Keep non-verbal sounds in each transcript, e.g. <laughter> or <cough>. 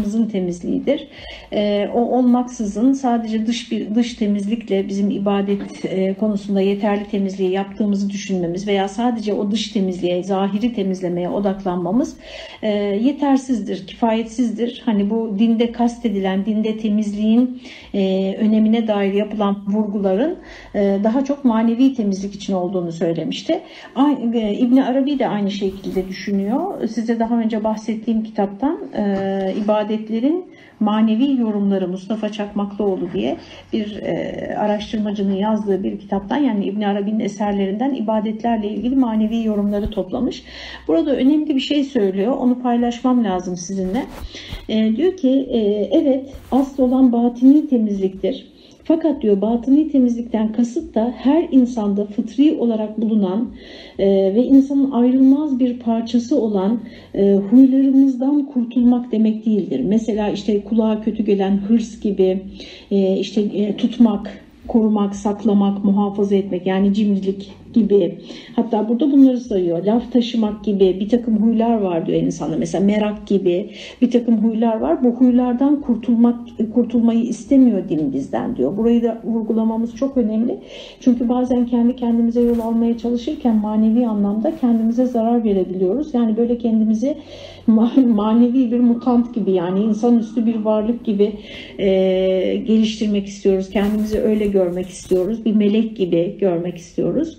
aklımızın temizliğidir. E, o olmaksızın sadece dış bir dış temizlikle bizim ibadet e, konusunda yeterli temizliği yaptığımızı düşünmemiz veya sadece o dış temizliğe, zahiri temizlemeye odaklanmamız e, yetersizdir, kifayetsizdir. Hani bu dinde kastedilen, dinde temizliğin e, önemine dair yapılan vurguların e, daha çok manevi temizlik için olduğunu söylemişti. E, İbn Arabi de aynı şekilde düşünüyor. Size daha önce bahsettiğim kitaptan e, ibadetlerin manevi yorumları Mustafa Çakmaklıoğlu diye bir e, araştırmacının yazdığı bir kitaptan yani İbn Arabi'nin eserlerinden ibadetlerle ilgili manevi yorumları toplamış. Burada önemli bir şey söylüyor. Onu paylaşmam lazım sizinle. E, diyor ki e, evet asıl olan batini temizliktir. Fakat diyor batıni temizlikten kasıt da her insanda fıtri olarak bulunan e, ve insanın ayrılmaz bir parçası olan e, huylarımızdan kurtulmak demek değildir. Mesela işte kulağa kötü gelen hırs gibi, e, işte e, tutmak, korumak, saklamak, muhafaza etmek yani cimrilik gibi hatta burada bunları sayıyor. Laf taşımak gibi bir takım huylar var diyor insanda. Mesela merak gibi bir takım huylar var. Bu huylardan kurtulmak kurtulmayı istemiyor din bizden diyor. Burayı da vurgulamamız çok önemli. Çünkü bazen kendi kendimize yol almaya çalışırken manevi anlamda kendimize zarar verebiliyoruz. Yani böyle kendimizi manevi bir mutant gibi yani insanüstü bir varlık gibi e, geliştirmek istiyoruz. Kendimizi öyle görmek istiyoruz. Bir melek gibi görmek istiyoruz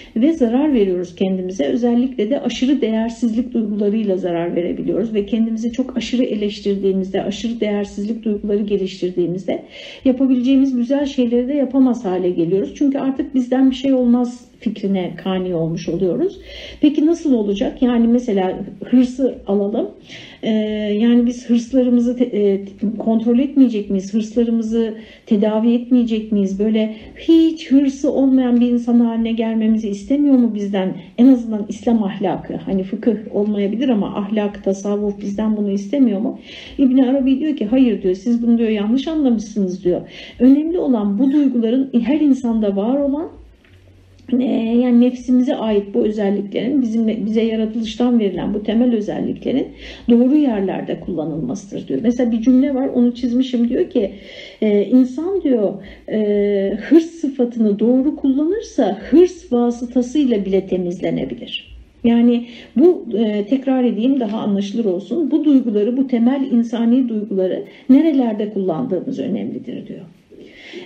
ve zarar veriyoruz kendimize. Özellikle de aşırı değersizlik duygularıyla zarar verebiliyoruz ve kendimizi çok aşırı eleştirdiğimizde, aşırı değersizlik duyguları geliştirdiğimizde yapabileceğimiz güzel şeyleri de yapamaz hale geliyoruz. Çünkü artık bizden bir şey olmaz fikrine kani olmuş oluyoruz. Peki nasıl olacak? Yani mesela hırsı alalım. Ee, yani biz hırslarımızı e, kontrol etmeyecek miyiz? Hırslarımızı tedavi etmeyecek miyiz? Böyle hiç hırsı olmayan bir insan haline gelmemizi istemiyor mu bizden? En azından İslam ahlakı. Hani fıkıh olmayabilir ama ahlak, tasavvuf bizden bunu istemiyor mu? İbn Arabi diyor ki hayır diyor. Siz bunu diyor yanlış anlamışsınız diyor. Önemli olan bu duyguların her insanda var olan yani nefsimize ait bu özelliklerin bizim bize yaratılıştan verilen bu temel özelliklerin doğru yerlerde kullanılmasıdır diyor. Mesela bir cümle var onu çizmişim diyor ki e, insan diyor e, hırs sıfatını doğru kullanırsa hırs vasıtasıyla bile temizlenebilir. Yani bu e, tekrar edeyim daha anlaşılır olsun. Bu duyguları, bu temel insani duyguları nerelerde kullandığımız önemlidir diyor.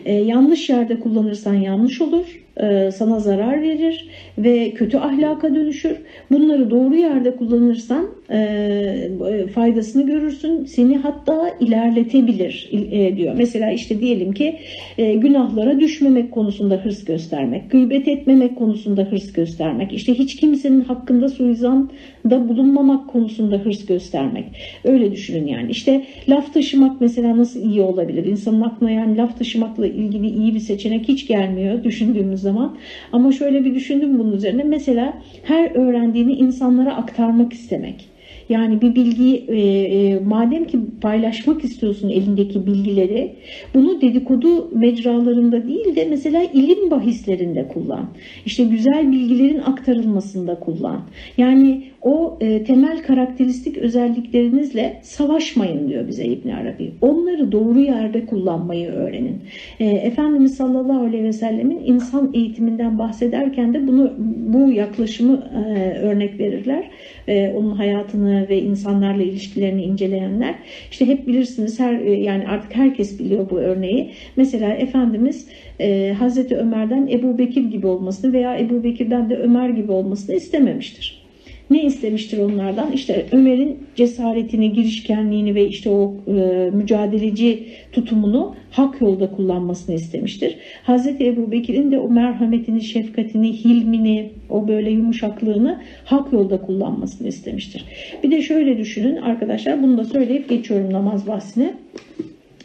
E, yanlış yerde kullanırsan yanlış olur sana zarar verir ve kötü ahlaka dönüşür. Bunları doğru yerde kullanırsan e, faydasını görürsün. Seni hatta ilerletebilir e, diyor. Mesela işte diyelim ki günahlara düşmemek konusunda hırs göstermek, gıybet etmemek konusunda hırs göstermek, işte hiç kimsenin hakkında suizan da bulunmamak konusunda hırs göstermek. Öyle düşünün yani. İşte laf taşımak mesela nasıl iyi olabilir? İnsanın aklına yani laf taşımakla ilgili iyi bir seçenek hiç gelmiyor düşündüğümüz zaman. Ama şöyle bir düşündüm bunun üzerine. Mesela her öğrendiğini insanlara aktarmak istemek. Yani bir bilgiyi e, e, madem ki paylaşmak istiyorsun elindeki bilgileri bunu dedikodu mecralarında değil de mesela ilim bahislerinde kullan. İşte güzel bilgilerin aktarılmasında kullan. Yani o e, temel karakteristik özelliklerinizle savaşmayın diyor bize İbn Arabi. Onları doğru yerde kullanmayı öğrenin. E, Efendimiz sallallahu aleyhi ve sellemin insan eğitiminden bahsederken de bunu bu yaklaşımı e, örnek verirler. E, onun hayatını ve insanlarla ilişkilerini inceleyenler. İşte hep bilirsiniz her e, yani artık herkes biliyor bu örneği. Mesela Efendimiz e, Hazreti Ömer'den Ebu Bekir gibi olmasını veya Ebu Bekir'den de Ömer gibi olmasını istememiştir. Ne istemiştir onlardan? İşte Ömer'in cesaretini, girişkenliğini ve işte o e, mücadeleci tutumunu hak yolda kullanmasını istemiştir. Hazreti Ebu Bekir'in de o merhametini, şefkatini, hilmini, o böyle yumuşaklığını hak yolda kullanmasını istemiştir. Bir de şöyle düşünün arkadaşlar, bunu da söyleyip geçiyorum namaz bahsine.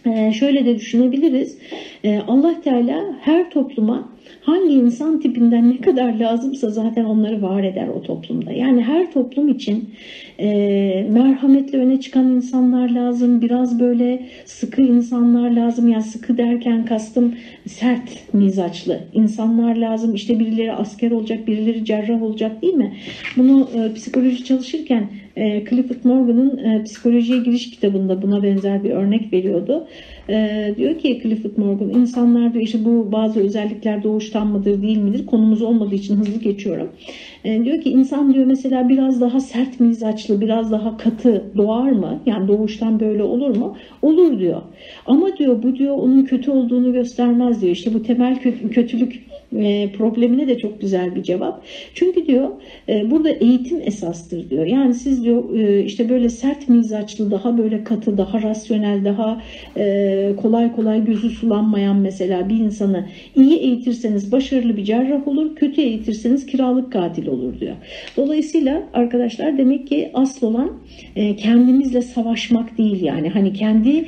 Ee, şöyle de düşünebiliriz. Ee, Allah Teala her topluma hangi insan tipinden ne kadar lazımsa zaten onları var eder o toplumda. Yani her toplum için e, merhametli öne çıkan insanlar lazım, biraz böyle sıkı insanlar lazım. Yani sıkı derken kastım sert mizaçlı insanlar lazım. İşte birileri asker olacak, birileri cerrah olacak değil mi? Bunu e, psikoloji çalışırken E, Clifford Morgan'ın e, Psikolojiye Giriş kitabında buna benzer bir örnek veriyordu. E, diyor ki Clifford Morgan, insanlar diyor işte bu bazı özellikler doğuştan mıdır değil midir? Konumuz olmadığı için hızlı geçiyorum. E, diyor ki insan diyor mesela biraz daha sert mizaçlı, biraz daha katı doğar mı? Yani doğuştan böyle olur mu? Olur diyor. Ama diyor bu diyor onun kötü olduğunu göstermez diyor. İşte bu temel kötülük e, problemine de çok güzel bir cevap. Çünkü diyor e, burada eğitim esastır diyor. Yani siz diyor e, işte böyle sert mizaçlı, daha böyle katı, daha rasyonel, daha kolay kolay gözü sulanmayan mesela bir insanı iyi eğitirseniz başarılı bir cerrah olur, kötü eğitirseniz kiralık katil olur diyor. Dolayısıyla arkadaşlar demek ki asıl olan kendimizle savaşmak değil yani hani kendi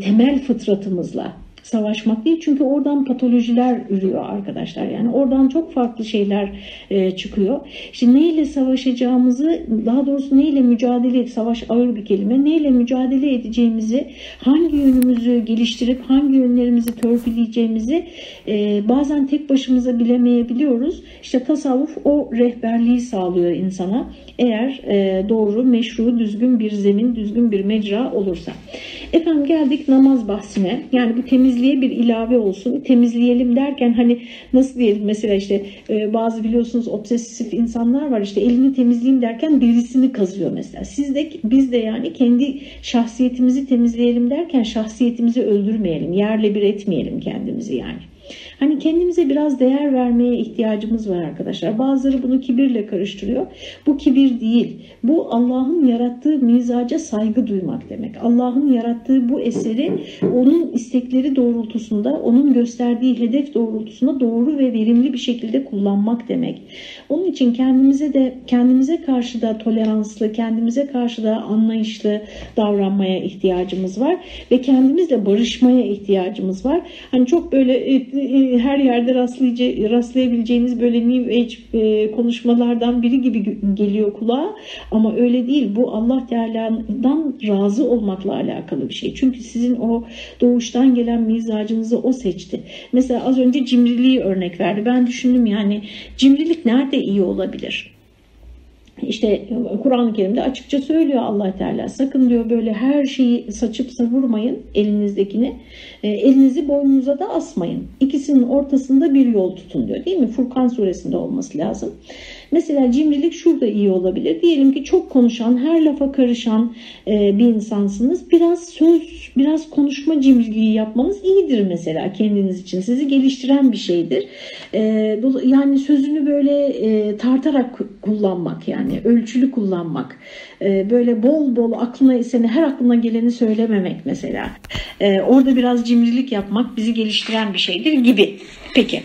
temel fıtratımızla savaşmak değil. Çünkü oradan patolojiler ürüyor arkadaşlar. Yani oradan çok farklı şeyler e, çıkıyor. İşte neyle savaşacağımızı daha doğrusu neyle mücadele savaş ağır bir kelime. Neyle mücadele edeceğimizi, hangi yönümüzü geliştirip hangi yönlerimizi törpüleyeceğimizi e, bazen tek başımıza bilemeyebiliyoruz. İşte tasavvuf o rehberliği sağlıyor insana. Eğer e, doğru, meşru, düzgün bir zemin, düzgün bir mecra olursa. Efendim geldik namaz bahsine. Yani bu temizliğe bir ilave olsun. Temizleyelim derken hani nasıl diyelim mesela işte e, bazı biliyorsunuz obsesif insanlar var işte elini temizleyeyim derken derisini kazıyor mesela. Siz de biz de yani kendi şahsiyetimizi temizleyelim derken şahsiyetimizi öldürmeyelim. Yerle bir etmeyelim kendimizi yani. Hani kendimize biraz değer vermeye ihtiyacımız var arkadaşlar. Bazıları bunu kibirle karıştırıyor. Bu kibir değil. Bu Allah'ın yarattığı mizaca saygı duymak demek. Allah'ın yarattığı bu eseri onun istekleri doğrultusunda, onun gösterdiği hedef doğrultusunda doğru ve verimli bir şekilde kullanmak demek. Onun için kendimize de kendimize karşı da toleranslı, kendimize karşı da anlayışlı davranmaya ihtiyacımız var ve kendimizle barışmaya ihtiyacımız var. Hani çok böyle e, her yerde rastlayabileceğiniz böyle New Age e, konuşmalardan biri gibi geliyor kulağa ama öyle değil. Bu Allah Teala'dan razı olmakla alakalı bir şey. Çünkü sizin o doğuştan gelen mizacınızı o seçti. Mesela az önce cimriliği örnek verdi. Ben düşündüm yani cimrilik nerede iyi olabilir? İşte Kur'an-ı Kerim'de açıkça söylüyor allah Teala sakın diyor böyle her şeyi saçıp savurmayın elinizdekini. E, elinizi boynunuza da asmayın. İkisinin ortasında bir yol tutun diyor. Değil mi? Furkan suresinde olması lazım Mesela cimrilik şurada iyi olabilir. Diyelim ki çok konuşan, her lafa karışan e, bir insansınız. Biraz söz, biraz konuşma cimriliği yapmanız iyidir mesela kendiniz için. Sizi geliştiren bir şeydir. E, yani sözünü böyle e, tartarak kullanmak yani ölçülü kullanmak. E, böyle bol bol aklına eseni her aklına geleni söylememek mesela. E, orada biraz cimrilik yapmak bizi geliştiren bir şeydir gibi. Peki.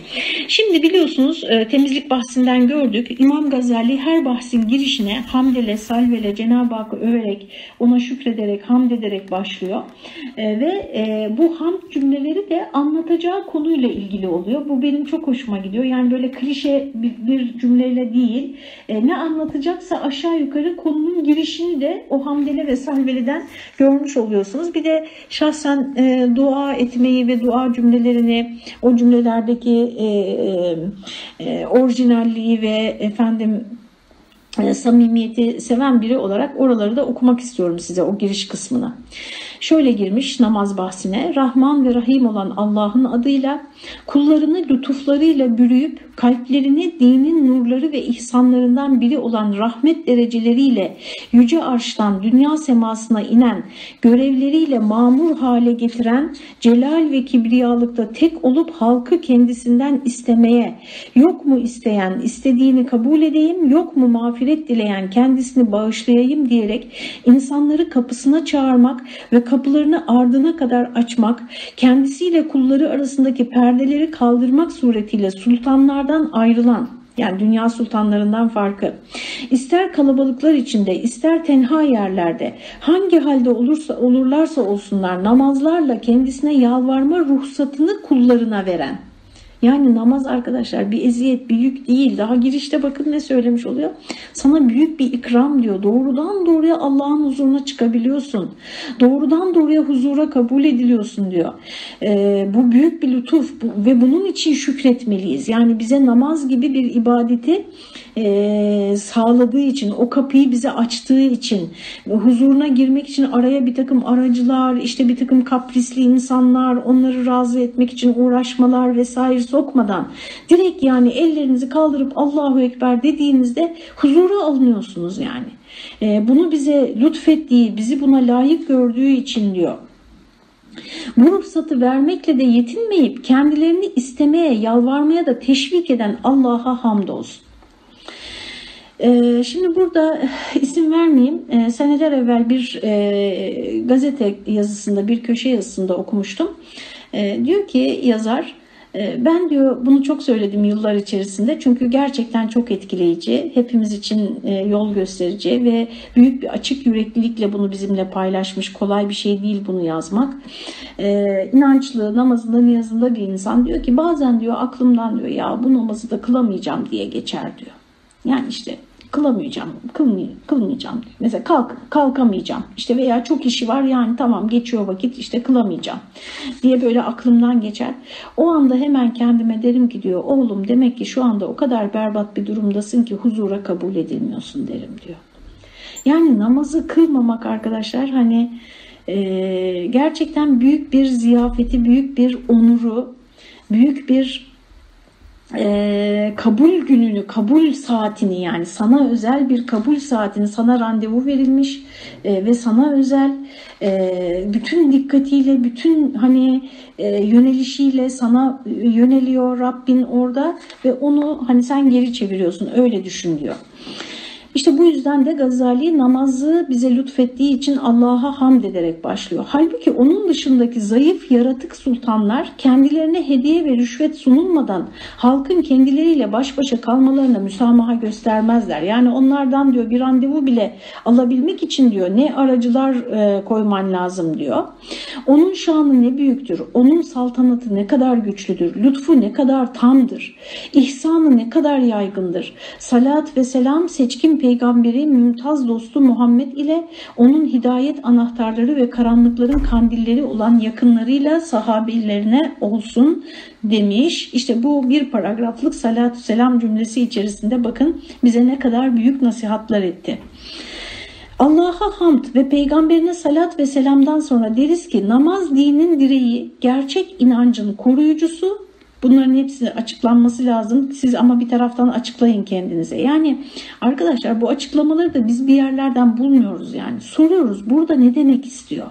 Şimdi biliyorsunuz e, temizlik bahsinden gördük. İmam Gazali her bahsin girişine hamdele, salvele, Cenab-ı Hakk'ı överek, ona şükrederek, hamd ederek başlıyor. Ve bu hamd cümleleri de anlatacağı konuyla ilgili oluyor. Bu benim çok hoşuma gidiyor. Yani böyle klişe bir cümleyle değil. Ne anlatacaksa aşağı yukarı konunun girişini de o hamdele ve salveleden görmüş oluyorsunuz. Bir de şahsen dua etmeyi ve dua cümlelerini o cümlelerde oradaki e, e, e, orijinalliği ve efendim e, samimiyeti seven biri olarak oraları da okumak istiyorum size o giriş kısmına. Şöyle girmiş namaz bahsine. Rahman ve Rahim olan Allah'ın adıyla kullarını lütuflarıyla bürüyüp kalplerini dinin nurları ve ihsanlarından biri olan rahmet dereceleriyle yüce arştan dünya semasına inen görevleriyle mamur hale getiren celal ve kibriyalıkta tek olup halkı kendisinden istemeye yok mu isteyen istediğini kabul edeyim yok mu mağfiret dileyen kendisini bağışlayayım diyerek insanları kapısına çağırmak ve kapılarını ardına kadar açmak, kendisiyle kulları arasındaki perdeleri kaldırmak suretiyle sultanlardan ayrılan yani dünya sultanlarından farkı. İster kalabalıklar içinde, ister tenha yerlerde, hangi halde olursa olurlarsa olsunlar namazlarla kendisine yalvarma ruhsatını kullarına veren Yani namaz arkadaşlar bir eziyet, bir yük değil. Daha girişte bakın ne söylemiş oluyor. Sana büyük bir ikram diyor. Doğrudan doğruya Allah'ın huzuruna çıkabiliyorsun. Doğrudan doğruya huzura kabul ediliyorsun diyor. Ee, bu büyük bir lütuf ve bunun için şükretmeliyiz. Yani bize namaz gibi bir ibadeti e, sağladığı için, o kapıyı bize açtığı için, huzuruna girmek için araya bir takım aracılar, işte bir takım kaprisli insanlar, onları razı etmek için uğraşmalar vesaire sokmadan direkt yani ellerinizi kaldırıp Allahu Ekber dediğinizde huzura alınıyorsunuz yani. E, bunu bize lütfettiği, bizi buna layık gördüğü için diyor. Bu ruhsatı vermekle de yetinmeyip kendilerini istemeye, yalvarmaya da teşvik eden Allah'a hamdolsun. Ee, şimdi burada <sighs> isim vermeyeyim. Ee, seneler evvel bir e, gazete yazısında, bir köşe yazısında okumuştum. Diyor ki yazar, ben diyor bunu çok söyledim yıllar içerisinde çünkü gerçekten çok etkileyici, hepimiz için e, yol gösterici ve büyük bir açık yüreklilikle bunu bizimle paylaşmış. Kolay bir şey değil bunu yazmak. İnançlı, namazında, niyazında bir insan diyor ki bazen diyor aklımdan diyor ya bu namazı da kılamayacağım diye geçer diyor. Yani işte kılamayacağım, kılmay kılmayacağım. Mesela kalk, kalkamayacağım. İşte veya çok işi var yani tamam geçiyor vakit işte kılamayacağım diye böyle aklımdan geçer. O anda hemen kendime derim ki diyor oğlum demek ki şu anda o kadar berbat bir durumdasın ki huzura kabul edilmiyorsun derim diyor. Yani namazı kılmamak arkadaşlar hani e, gerçekten büyük bir ziyafeti, büyük bir onuru, büyük bir e, kabul gününü, kabul saatini yani sana özel bir kabul saatini sana randevu verilmiş e, ve sana özel e, bütün dikkatiyle, bütün hani e, yönelişiyle sana yöneliyor Rabbin orada ve onu hani sen geri çeviriyorsun öyle düşün diyor. İşte bu yüzden de Gazali namazı bize lütfettiği için Allah'a hamd ederek başlıyor. Halbuki onun dışındaki zayıf yaratık sultanlar kendilerine hediye ve rüşvet sunulmadan halkın kendileriyle baş başa kalmalarına müsamaha göstermezler. Yani onlardan diyor bir randevu bile alabilmek için diyor ne aracılar e, koyman lazım diyor. Onun şanı ne büyüktür, onun saltanatı ne kadar güçlüdür, lütfu ne kadar tamdır, ihsanı ne kadar yaygındır. Salat ve selam seçkin peygamberi mümtaz dostu Muhammed ile onun hidayet anahtarları ve karanlıkların kandilleri olan yakınlarıyla sahabilerine olsun demiş. İşte bu bir paragraflık salatü selam cümlesi içerisinde bakın bize ne kadar büyük nasihatler etti. Allah'a hamd ve peygamberine salat ve selamdan sonra deriz ki namaz dinin direği, gerçek inancın koruyucusu, Bunların hepsi açıklanması lazım. Siz ama bir taraftan açıklayın kendinize. Yani arkadaşlar bu açıklamaları da biz bir yerlerden bulmuyoruz yani. Soruyoruz burada ne demek istiyor?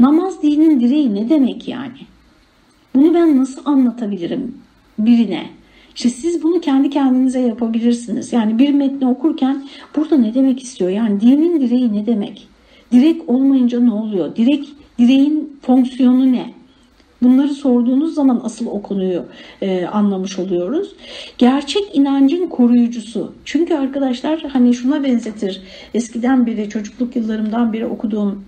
Namaz dinin direği ne demek yani? Bunu ben nasıl anlatabilirim birine? İşte siz bunu kendi kendinize yapabilirsiniz. Yani bir metni okurken burada ne demek istiyor? Yani dinin direği ne demek? Direk olmayınca ne oluyor? Direk, direğin fonksiyonu ne? Bunları sorduğunuz zaman asıl o konuyu e, anlamış oluyoruz. Gerçek inancın koruyucusu. Çünkü arkadaşlar hani şuna benzetir. Eskiden beri çocukluk yıllarımdan beri okuduğum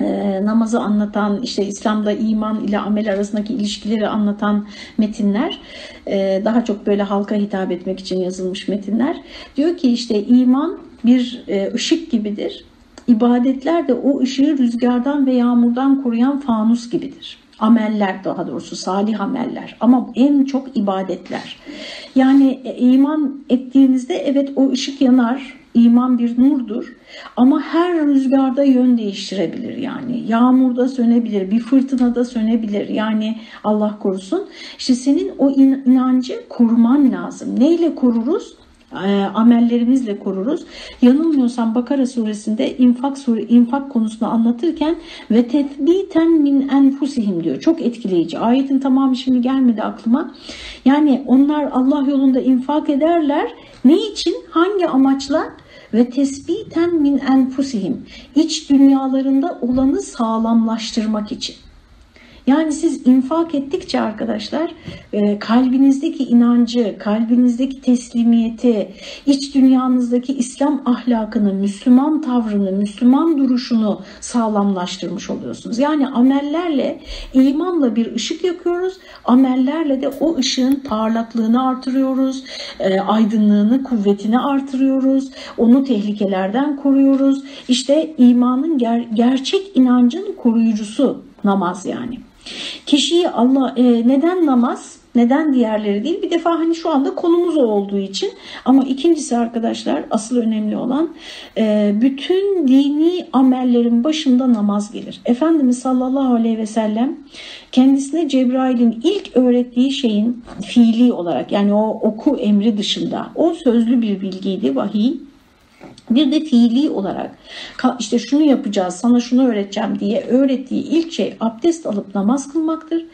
e, namazı anlatan, işte İslam'da iman ile amel arasındaki ilişkileri anlatan metinler, e, daha çok böyle halka hitap etmek için yazılmış metinler. Diyor ki işte iman bir e, ışık gibidir. İbadetler de o ışığı rüzgardan ve yağmurdan koruyan fanus gibidir ameller daha doğrusu salih ameller ama en çok ibadetler. Yani e, iman ettiğinizde evet o ışık yanar, iman bir nurdur ama her rüzgarda yön değiştirebilir yani yağmurda sönebilir, bir fırtınada sönebilir yani Allah korusun. İşte senin o inancı koruman lazım. Neyle koruruz? E, amellerimizle koruruz. Yanılmıyorsam Bakara suresinde infak sure, infak konusunu anlatırken ve tethbiten min enfusihim diyor. Çok etkileyici. Ayetin tamamı şimdi gelmedi aklıma. Yani onlar Allah yolunda infak ederler. Ne için? Hangi amaçla? Ve tesbiten min enfusihim. İç dünyalarında olanı sağlamlaştırmak için. Yani siz infak ettikçe arkadaşlar e, kalbinizdeki inancı, kalbinizdeki teslimiyeti, iç dünyanızdaki İslam ahlakını, Müslüman tavrını, Müslüman duruşunu sağlamlaştırmış oluyorsunuz. Yani amellerle, imanla bir ışık yakıyoruz. Amellerle de o ışığın parlaklığını artırıyoruz, e, aydınlığını, kuvvetini artırıyoruz, onu tehlikelerden koruyoruz. İşte imanın ger gerçek inancın koruyucusu namaz yani. Kişiyi Allah e, neden namaz? Neden diğerleri değil? Bir defa hani şu anda konumuz o olduğu için ama ikincisi arkadaşlar asıl önemli olan e, bütün dini amellerin başında namaz gelir. Efendimiz sallallahu aleyhi ve sellem kendisine Cebrail'in ilk öğrettiği şeyin fiili olarak yani o oku emri dışında o sözlü bir bilgiydi vahiy bir de fiili olarak işte şunu yapacağız, sana şunu öğreteceğim diye öğrettiği ilk şey abdest alıp namaz kılmaktır.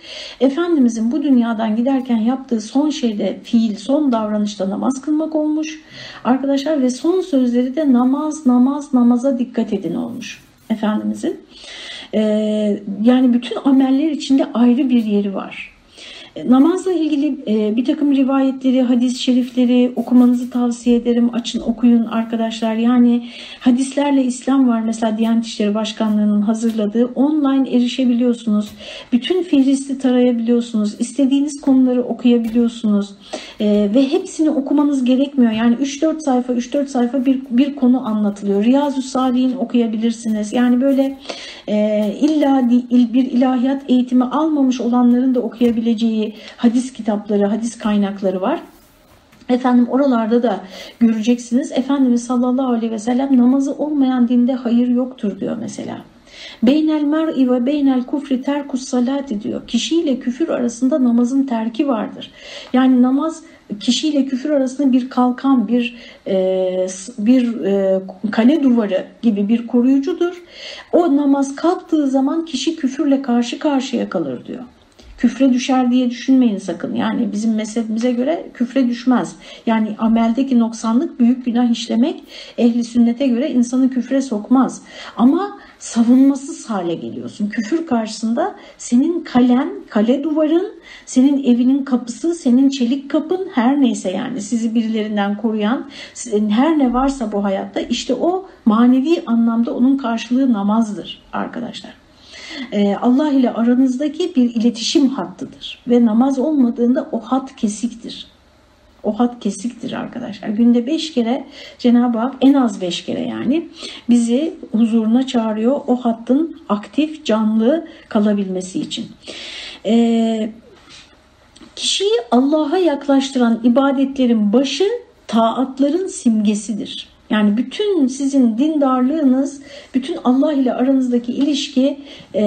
Efendimizin bu dünyadan giderken yaptığı son şey de fiil, son davranışta namaz kılmak olmuş. Arkadaşlar ve son sözleri de namaz, namaz, namaza dikkat edin olmuş Efendimizin. Ee, yani bütün ameller içinde ayrı bir yeri var. Namazla ilgili e, bir takım rivayetleri, hadis-i şerifleri okumanızı tavsiye ederim. Açın okuyun arkadaşlar. Yani hadislerle İslam var. Mesela Diyanet İşleri Başkanlığı'nın hazırladığı online erişebiliyorsunuz. Bütün fihristi tarayabiliyorsunuz. İstediğiniz konuları okuyabiliyorsunuz. E, ve hepsini okumanız gerekmiyor. Yani 3-4 sayfa 3-4 sayfa bir, bir konu anlatılıyor. Riyazu Salih'in okuyabilirsiniz. Yani böyle e, illa bir ilahiyat eğitimi almamış olanların da okuyabileceği hadis kitapları, hadis kaynakları var. Efendim oralarda da göreceksiniz. Efendimiz sallallahu aleyhi ve sellem namazı olmayan dinde hayır yoktur diyor mesela. Beynel mer'i ve beynel kufri terkus salati diyor. Kişiyle küfür arasında namazın terki vardır. Yani namaz kişiyle küfür arasında bir kalkan, bir e, bir e, kale duvarı gibi bir koruyucudur. O namaz kalktığı zaman kişi küfürle karşı karşıya kalır diyor küfre düşer diye düşünmeyin sakın. Yani bizim mezhebimize göre küfre düşmez. Yani ameldeki noksanlık büyük günah işlemek ehli sünnete göre insanı küfre sokmaz. Ama savunmasız hale geliyorsun. Küfür karşısında senin kalen, kale duvarın, senin evinin kapısı, senin çelik kapın her neyse yani sizi birilerinden koruyan her ne varsa bu hayatta işte o manevi anlamda onun karşılığı namazdır arkadaşlar. Ee, Allah ile aranızdaki bir iletişim hattıdır ve namaz olmadığında o hat kesiktir. O hat kesiktir arkadaşlar. Günde beş kere Cenab-ı Hak en az beş kere yani bizi huzuruna çağırıyor o hattın aktif, canlı kalabilmesi için. Ee, kişiyi Allah'a yaklaştıran ibadetlerin başı taatların simgesidir. Yani bütün sizin dindarlığınız, bütün Allah ile aranızdaki ilişki e,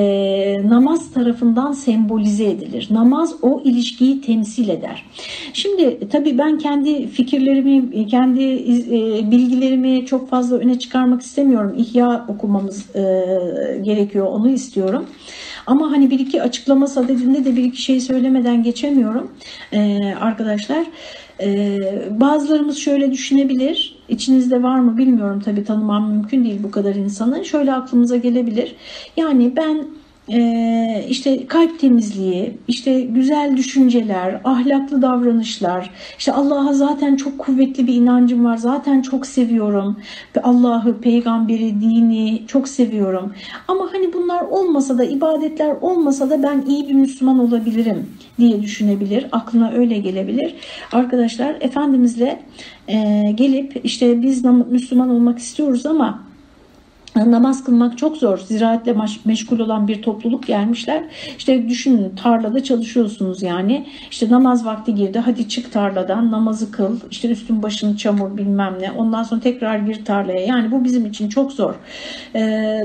namaz tarafından sembolize edilir. Namaz o ilişkiyi temsil eder. Şimdi tabii ben kendi fikirlerimi, kendi e, bilgilerimi çok fazla öne çıkarmak istemiyorum. İhya okumamız e, gerekiyor, onu istiyorum. Ama hani bir iki açıklama sadedinde de bir iki şey söylemeden geçemiyorum ee, arkadaşlar. Ee, bazılarımız şöyle düşünebilir. İçinizde var mı bilmiyorum tabii tanımam mümkün değil bu kadar insanı. Şöyle aklımıza gelebilir. Yani ben e, işte kalp temizliği, işte güzel düşünceler, ahlaklı davranışlar, işte Allah'a zaten çok kuvvetli bir inancım var, zaten çok seviyorum Allah'ı, peygamberi, dini çok seviyorum. Ama hani bunlar olmasa da, ibadetler olmasa da ben iyi bir Müslüman olabilirim diye düşünebilir, aklına öyle gelebilir. Arkadaşlar Efendimizle e, gelip işte biz Müslüman olmak istiyoruz ama namaz kılmak çok zor. Ziraatle meşgul olan bir topluluk gelmişler. İşte düşünün tarlada çalışıyorsunuz yani. İşte namaz vakti girdi. Hadi çık tarladan namazı kıl. İşte üstün başın çamur bilmem ne. Ondan sonra tekrar gir tarlaya. Yani bu bizim için çok zor.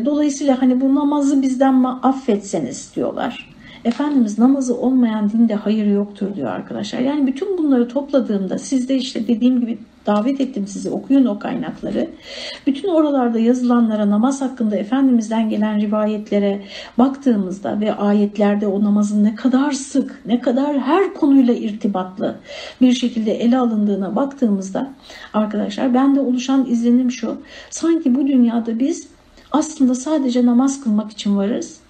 Dolayısıyla hani bu namazı bizden affetseniz diyorlar. Efendimiz namazı olmayan dinde hayır yoktur diyor arkadaşlar. Yani bütün bunları topladığımda sizde işte dediğim gibi davet ettim sizi okuyun o kaynakları. Bütün oralarda yazılanlara namaz hakkında Efendimiz'den gelen rivayetlere baktığımızda ve ayetlerde o namazın ne kadar sık, ne kadar her konuyla irtibatlı bir şekilde ele alındığına baktığımızda arkadaşlar bende oluşan izlenim şu. Sanki bu dünyada biz aslında sadece namaz kılmak için varız.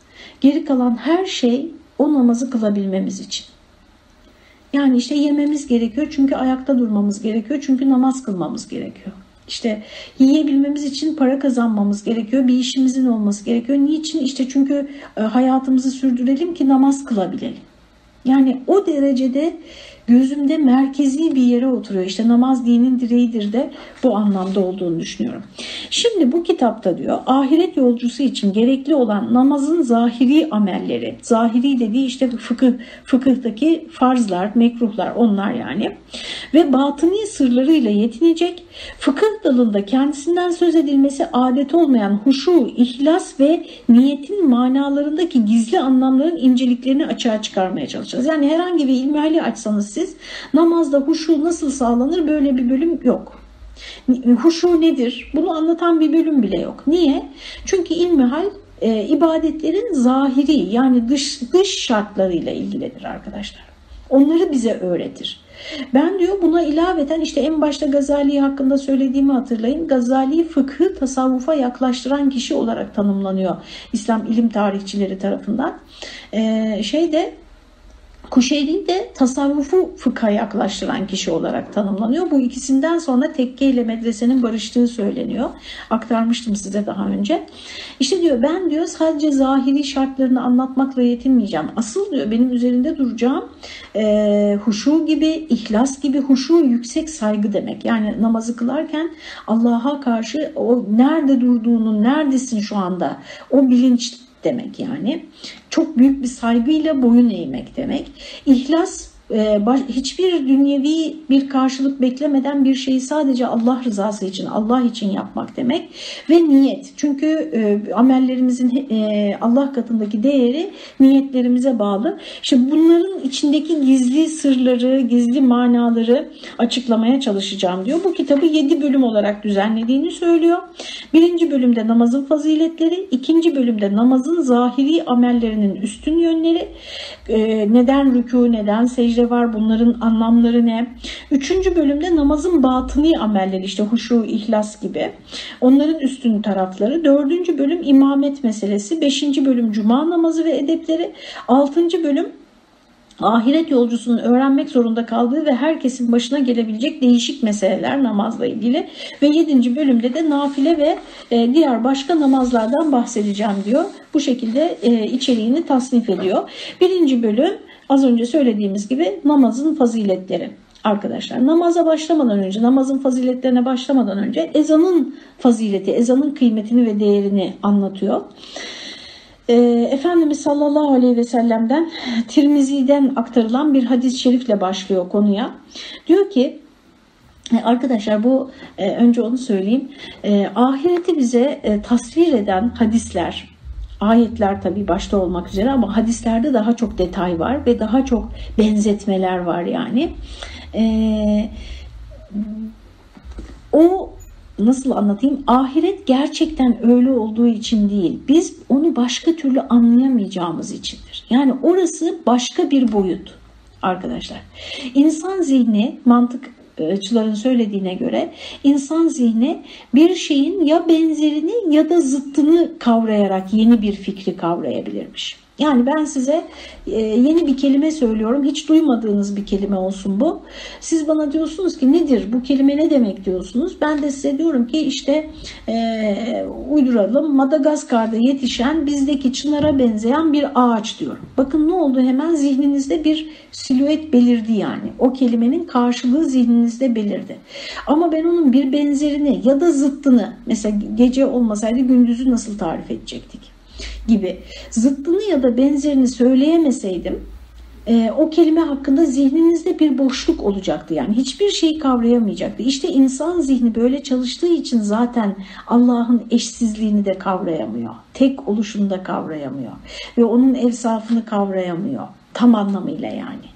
Geri kalan her şey o namazı kılabilmemiz için. Yani işte yememiz gerekiyor çünkü ayakta durmamız gerekiyor çünkü namaz kılmamız gerekiyor. İşte yiyebilmemiz için para kazanmamız gerekiyor. Bir işimizin olması gerekiyor. Niçin? İşte çünkü e, hayatımızı sürdürelim ki namaz kılabilelim. Yani o derecede gözümde merkezi bir yere oturuyor. İşte namaz dinin direğidir de bu anlamda olduğunu düşünüyorum. Şimdi bu kitapta diyor ahiret yolcusu için gerekli olan namazın zahiri amelleri. Zahiri dediği işte fıkıh, fıkıhtaki farzlar, mekruhlar onlar yani. Ve batıni sırlarıyla yetinecek. Fıkıh dalında kendisinden söz edilmesi adet olmayan huşu, ihlas ve niyetin manalarındaki gizli anlamların inceliklerini açığa çıkarmaya çalışacağız. Yani herhangi bir ilmihali açsanız siz namazda huşu nasıl sağlanır böyle bir bölüm yok. Huşu nedir? Bunu anlatan bir bölüm bile yok. Niye? Çünkü ilmihal e, ibadetlerin zahiri yani dış, dış şartlarıyla ilgilidir arkadaşlar. Onları bize öğretir. Ben diyor buna ilaveten işte en başta Gazali hakkında söylediğimi hatırlayın. Gazali fıkhı tasavvufa yaklaştıran kişi olarak tanımlanıyor İslam ilim tarihçileri tarafından. Ee, şeyde Kuşeyri de tasavvufu fıkha yaklaştıran kişi olarak tanımlanıyor. Bu ikisinden sonra tekke ile medresenin barıştığı söyleniyor. Aktarmıştım size daha önce. İşte diyor ben diyor sadece zahiri şartlarını anlatmakla yetinmeyeceğim. Asıl diyor benim üzerinde duracağım e, huşu gibi, ihlas gibi huşu yüksek saygı demek. Yani namazı kılarken Allah'a karşı o nerede durduğunu, neredesin şu anda o bilinç demek yani. Çok büyük bir saygıyla boyun eğmek demek. İhlas hiçbir dünyevi bir karşılık beklemeden bir şeyi sadece Allah rızası için, Allah için yapmak demek ve niyet. Çünkü e, amellerimizin e, Allah katındaki değeri niyetlerimize bağlı. İşte bunların içindeki gizli sırları, gizli manaları açıklamaya çalışacağım diyor. Bu kitabı 7 bölüm olarak düzenlediğini söylüyor. Birinci bölümde namazın faziletleri, ikinci bölümde namazın zahiri amellerinin üstün yönleri, e, neden rükû, neden secde secde var bunların anlamları ne? Üçüncü bölümde namazın batıni amelleri işte huşu, ihlas gibi. Onların üstün tarafları. Dördüncü bölüm imamet meselesi. Beşinci bölüm cuma namazı ve edepleri. Altıncı bölüm ahiret yolcusunun öğrenmek zorunda kaldığı ve herkesin başına gelebilecek değişik meseleler namazla ilgili ve 7. bölümde de nafile ve e, diğer başka namazlardan bahsedeceğim diyor. Bu şekilde e, içeriğini tasnif ediyor. Birinci bölüm Az önce söylediğimiz gibi namazın faziletleri. Arkadaşlar namaza başlamadan önce, namazın faziletlerine başlamadan önce ezanın fazileti, ezanın kıymetini ve değerini anlatıyor. Ee, Efendimiz sallallahu aleyhi ve sellem'den Tirmizi'den aktarılan bir hadis-i şerifle başlıyor konuya. Diyor ki e, Arkadaşlar bu e, önce onu söyleyeyim. E, ahireti bize tasvir eden hadisler, Ayetler tabii başta olmak üzere ama hadislerde daha çok detay var ve daha çok benzetmeler var yani. Ee, o nasıl anlatayım? Ahiret gerçekten öyle olduğu için değil. Biz onu başka türlü anlayamayacağımız içindir. Yani orası başka bir boyut arkadaşlar. İnsan zihni mantık açıların söylediğine göre insan zihni bir şeyin ya benzerini ya da zıttını kavrayarak yeni bir fikri kavrayabilirmiş. Yani ben size e, yeni bir kelime söylüyorum. Hiç duymadığınız bir kelime olsun bu. Siz bana diyorsunuz ki nedir bu kelime ne demek diyorsunuz. Ben de size diyorum ki işte e, uyduralım Madagaskar'da yetişen bizdeki çınara benzeyen bir ağaç diyorum. Bakın ne oldu hemen zihninizde bir silüet belirdi yani. O kelimenin karşılığı zihninizde belirdi. Ama ben onun bir benzerini ya da zıttını mesela gece olmasaydı gündüzü nasıl tarif edecektik? Gibi zıttını ya da benzerini söyleyemeseydim e, o kelime hakkında zihninizde bir boşluk olacaktı. Yani hiçbir şeyi kavrayamayacaktı. İşte insan zihni böyle çalıştığı için zaten Allah'ın eşsizliğini de kavrayamıyor. Tek oluşunu da kavrayamıyor. Ve onun evsafını kavrayamıyor. Tam anlamıyla yani.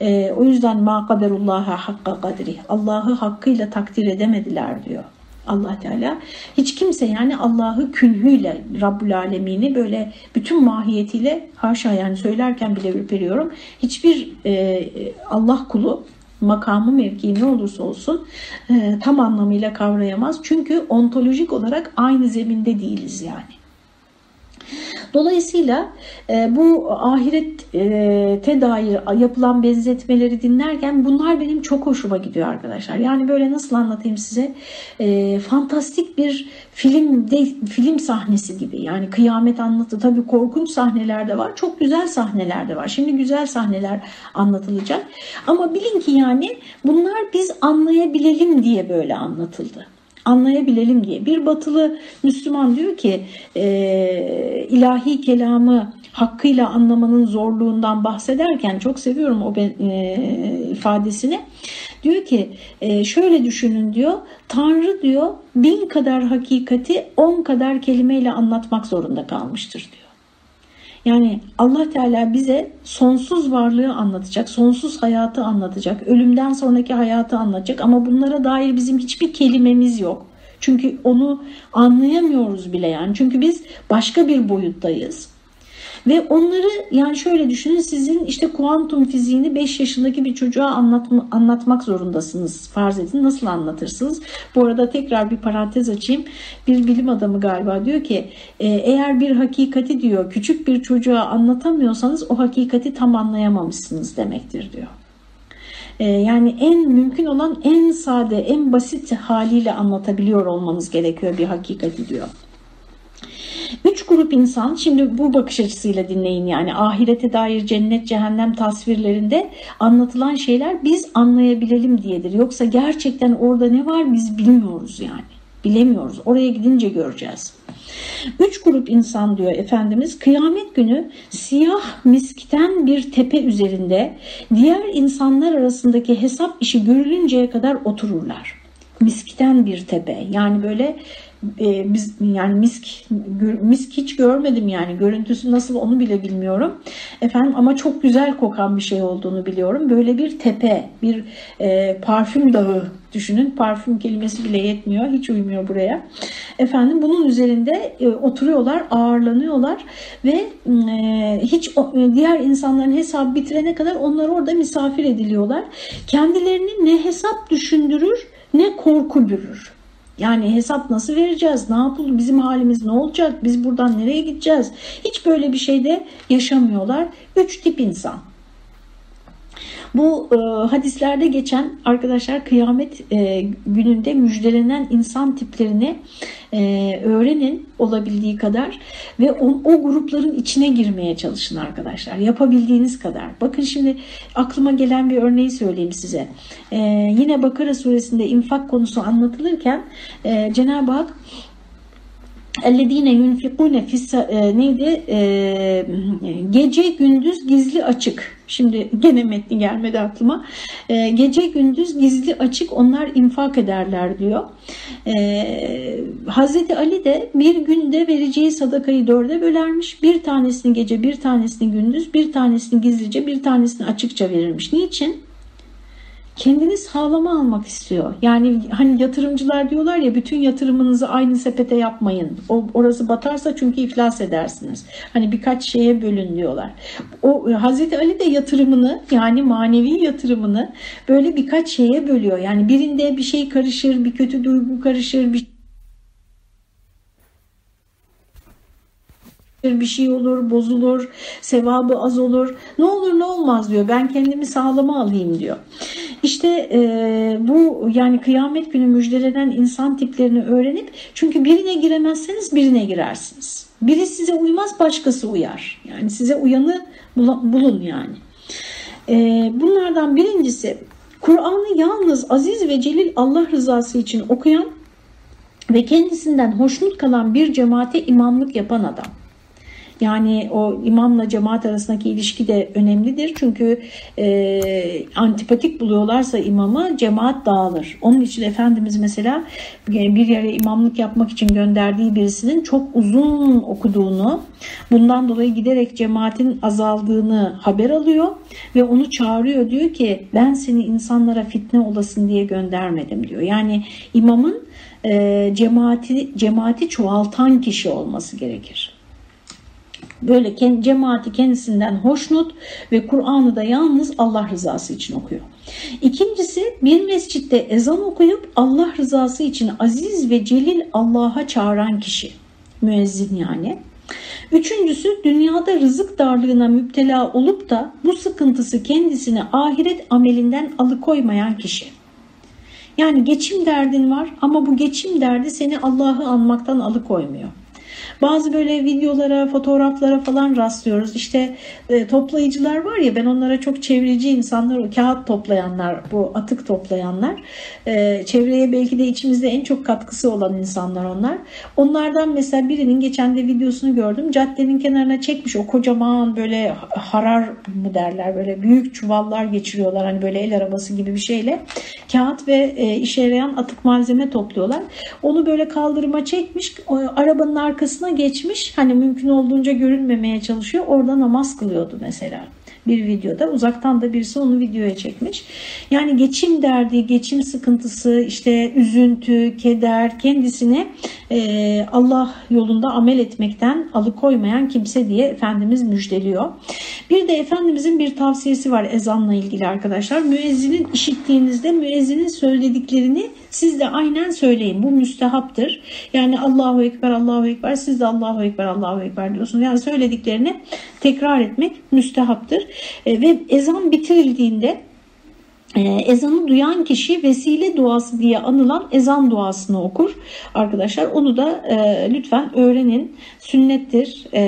E, o yüzden ma kaderullaha hakka kadri. Allah'ı hakkıyla takdir edemediler diyor allah Teala. Hiç kimse yani Allah'ı künhüyle Rabbül Alemini böyle bütün mahiyetiyle haşa yani söylerken bile ürperiyorum. Hiçbir e, Allah kulu makamı mevkii ne olursa olsun e, tam anlamıyla kavrayamaz. Çünkü ontolojik olarak aynı zeminde değiliz yani. Dolayısıyla e, bu ahirete dair yapılan benzetmeleri dinlerken bunlar benim çok hoşuma gidiyor arkadaşlar. Yani böyle nasıl anlatayım size? E, fantastik bir film de, film sahnesi gibi. Yani kıyamet anlatı tabii korkunç sahneler de var. Çok güzel sahneler de var. Şimdi güzel sahneler anlatılacak. Ama bilin ki yani bunlar biz anlayabilelim diye böyle anlatıldı anlayabilelim diye. Bir batılı Müslüman diyor ki e, ilahi kelamı hakkıyla anlamanın zorluğundan bahsederken çok seviyorum o ben, e, ifadesini. Diyor ki e, şöyle düşünün diyor Tanrı diyor bin kadar hakikati on kadar kelimeyle anlatmak zorunda kalmıştır diyor. Yani Allah Teala bize sonsuz varlığı anlatacak, sonsuz hayatı anlatacak, ölümden sonraki hayatı anlatacak ama bunlara dair bizim hiçbir kelimemiz yok. Çünkü onu anlayamıyoruz bile yani. Çünkü biz başka bir boyuttayız. Ve onları yani şöyle düşünün sizin işte kuantum fiziğini 5 yaşındaki bir çocuğa anlatma, anlatmak zorundasınız. Farz edin nasıl anlatırsınız? Bu arada tekrar bir parantez açayım. Bir bilim adamı galiba diyor ki e, eğer bir hakikati diyor küçük bir çocuğa anlatamıyorsanız o hakikati tam anlayamamışsınız demektir diyor. E, yani en mümkün olan en sade, en basit haliyle anlatabiliyor olmanız gerekiyor bir hakikati diyor. Üç grup insan şimdi bu bakış açısıyla dinleyin yani ahirete dair cennet cehennem tasvirlerinde anlatılan şeyler biz anlayabilelim diyedir. Yoksa gerçekten orada ne var biz bilmiyoruz yani bilemiyoruz oraya gidince göreceğiz. Üç grup insan diyor Efendimiz kıyamet günü siyah miskten bir tepe üzerinde diğer insanlar arasındaki hesap işi görülünceye kadar otururlar. Miskten bir tepe yani böyle e, biz yani misk misk hiç görmedim yani. Görüntüsü nasıl onu bile bilmiyorum. Efendim ama çok güzel kokan bir şey olduğunu biliyorum. Böyle bir tepe bir e, parfüm dağı düşünün. Parfüm kelimesi bile yetmiyor. Hiç uymuyor buraya. Efendim bunun üzerinde e, oturuyorlar ağırlanıyorlar ve e, hiç e, diğer insanların hesabı bitirene kadar onlar orada misafir ediliyorlar. Kendilerini ne hesap düşündürür ne korku bürür yani hesap nasıl vereceğiz? Ne yapıldı? Bizim halimiz ne olacak? Biz buradan nereye gideceğiz? Hiç böyle bir şeyde yaşamıyorlar. Üç tip insan. Bu e, hadislerde geçen arkadaşlar kıyamet e, gününde müjdelenen insan tiplerini e, öğrenin olabildiği kadar ve o, o grupların içine girmeye çalışın arkadaşlar. Yapabildiğiniz kadar. Bakın şimdi aklıma gelen bir örneği söyleyeyim size. E, yine Bakara suresinde infak konusu anlatılırken e, Cenab-ı Hak اَلَّذ۪ينَ يُنْفِقُونَ فِي e, neydi? E, gece gündüz gizli açık. Şimdi gene metni gelmedi aklıma. E, gece gündüz gizli açık onlar infak ederler diyor. E, Hazreti Ali de bir günde vereceği sadakayı dörde bölermiş. Bir tanesini gece, bir tanesini gündüz, bir tanesini gizlice, bir tanesini açıkça verirmiş. Niçin? Kendini sağlama almak istiyor. Yani hani yatırımcılar diyorlar ya bütün yatırımınızı aynı sepete yapmayın. O orası batarsa çünkü iflas edersiniz. Hani birkaç şeye bölün diyorlar. O Hazreti Ali de yatırımını yani manevi yatırımını böyle birkaç şeye bölüyor. Yani birinde bir şey karışır, bir kötü duygu karışır, bir bir şey olur, bozulur, sevabı az olur. Ne olur ne olmaz diyor. Ben kendimi sağlama alayım diyor. İşte e, bu yani kıyamet günü müjdelenen insan tiplerini öğrenip çünkü birine giremezseniz birine girersiniz. Biri size uymaz başkası uyar. Yani size uyanı bulun yani. E, bunlardan birincisi Kur'an'ı yalnız aziz ve celil Allah rızası için okuyan ve kendisinden hoşnut kalan bir cemaate imamlık yapan adam. Yani o imamla cemaat arasındaki ilişki de önemlidir. Çünkü e, antipatik buluyorlarsa imamı cemaat dağılır. Onun için Efendimiz mesela bir yere imamlık yapmak için gönderdiği birisinin çok uzun okuduğunu, bundan dolayı giderek cemaatin azaldığını haber alıyor ve onu çağırıyor diyor ki ben seni insanlara fitne olasın diye göndermedim diyor. Yani imamın e, cemaati cemaati çoğaltan kişi olması gerekir böyle cemaati kendisinden hoşnut ve Kur'an'ı da yalnız Allah rızası için okuyor. İkincisi bir mescitte ezan okuyup Allah rızası için aziz ve celil Allah'a çağıran kişi. Müezzin yani. Üçüncüsü dünyada rızık darlığına müptela olup da bu sıkıntısı kendisini ahiret amelinden alıkoymayan kişi. Yani geçim derdin var ama bu geçim derdi seni Allah'ı anmaktan alıkoymuyor. Bazı böyle videolara, fotoğraflara falan rastlıyoruz. İşte e, toplayıcılar var ya ben onlara çok çevreci insanlar, kağıt toplayanlar, bu atık toplayanlar. E, çevreye belki de içimizde en çok katkısı olan insanlar onlar. Onlardan mesela birinin geçen de videosunu gördüm. Caddenin kenarına çekmiş o kocaman böyle harar mı derler böyle büyük çuvallar geçiriyorlar hani böyle el arabası gibi bir şeyle. Kağıt ve e, işe yarayan atık malzeme topluyorlar. Onu böyle kaldırıma çekmiş. O, arabanın arkasına geçmiş. Hani mümkün olduğunca görünmemeye çalışıyor. Orada namaz kılıyordu mesela bir videoda. Uzaktan da birisi onu videoya çekmiş. Yani geçim derdi, geçim sıkıntısı, işte üzüntü, keder kendisine e, Allah yolunda amel etmekten alıkoymayan kimse diye Efendimiz müjdeliyor. Bir de Efendimizin bir tavsiyesi var ezanla ilgili arkadaşlar. Müezzinin işittiğinizde müezzinin söylediklerini siz de aynen söyleyin. Bu müstehaptır. Yani Allahu Ekber, Allahu Ekber. Siz de Allahu Ekber, Allahu Ekber diyorsunuz. Yani söylediklerini tekrar etmek müstehaptır. E, ve ezan bitirildiğinde e, ezanı duyan kişi vesile duası diye anılan ezan duasını okur. Arkadaşlar onu da e, lütfen öğrenin. Sünnettir e,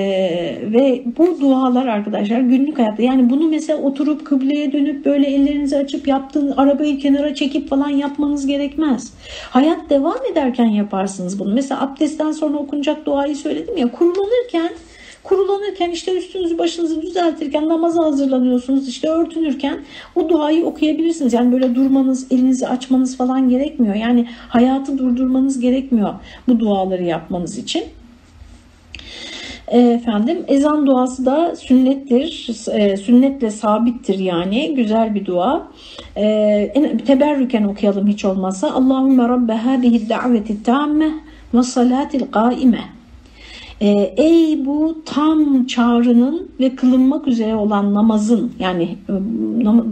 ve bu dualar arkadaşlar günlük hayatta yani bunu mesela oturup kıbleye dönüp böyle ellerinizi açıp yaptığın arabayı kenara çekip falan yapmanız gerekmez. Hayat devam ederken yaparsınız bunu. Mesela abdestten sonra okunacak duayı söyledim ya kurulanırken Kurulanırken işte üstünüzü başınızı düzeltirken namaza hazırlanıyorsunuz işte örtünürken o duayı okuyabilirsiniz. Yani böyle durmanız elinizi açmanız falan gerekmiyor. Yani hayatı durdurmanız gerekmiyor bu duaları yapmanız için. Efendim ezan duası da sünnettir. E, sünnetle sabittir yani. Güzel bir dua. E, teberrüken okuyalım hiç olmazsa. Allahümme rabbe hâbihi da'veti tamme ve salatil qaime e, ey bu tam çağrının ve kılınmak üzere olan namazın yani e,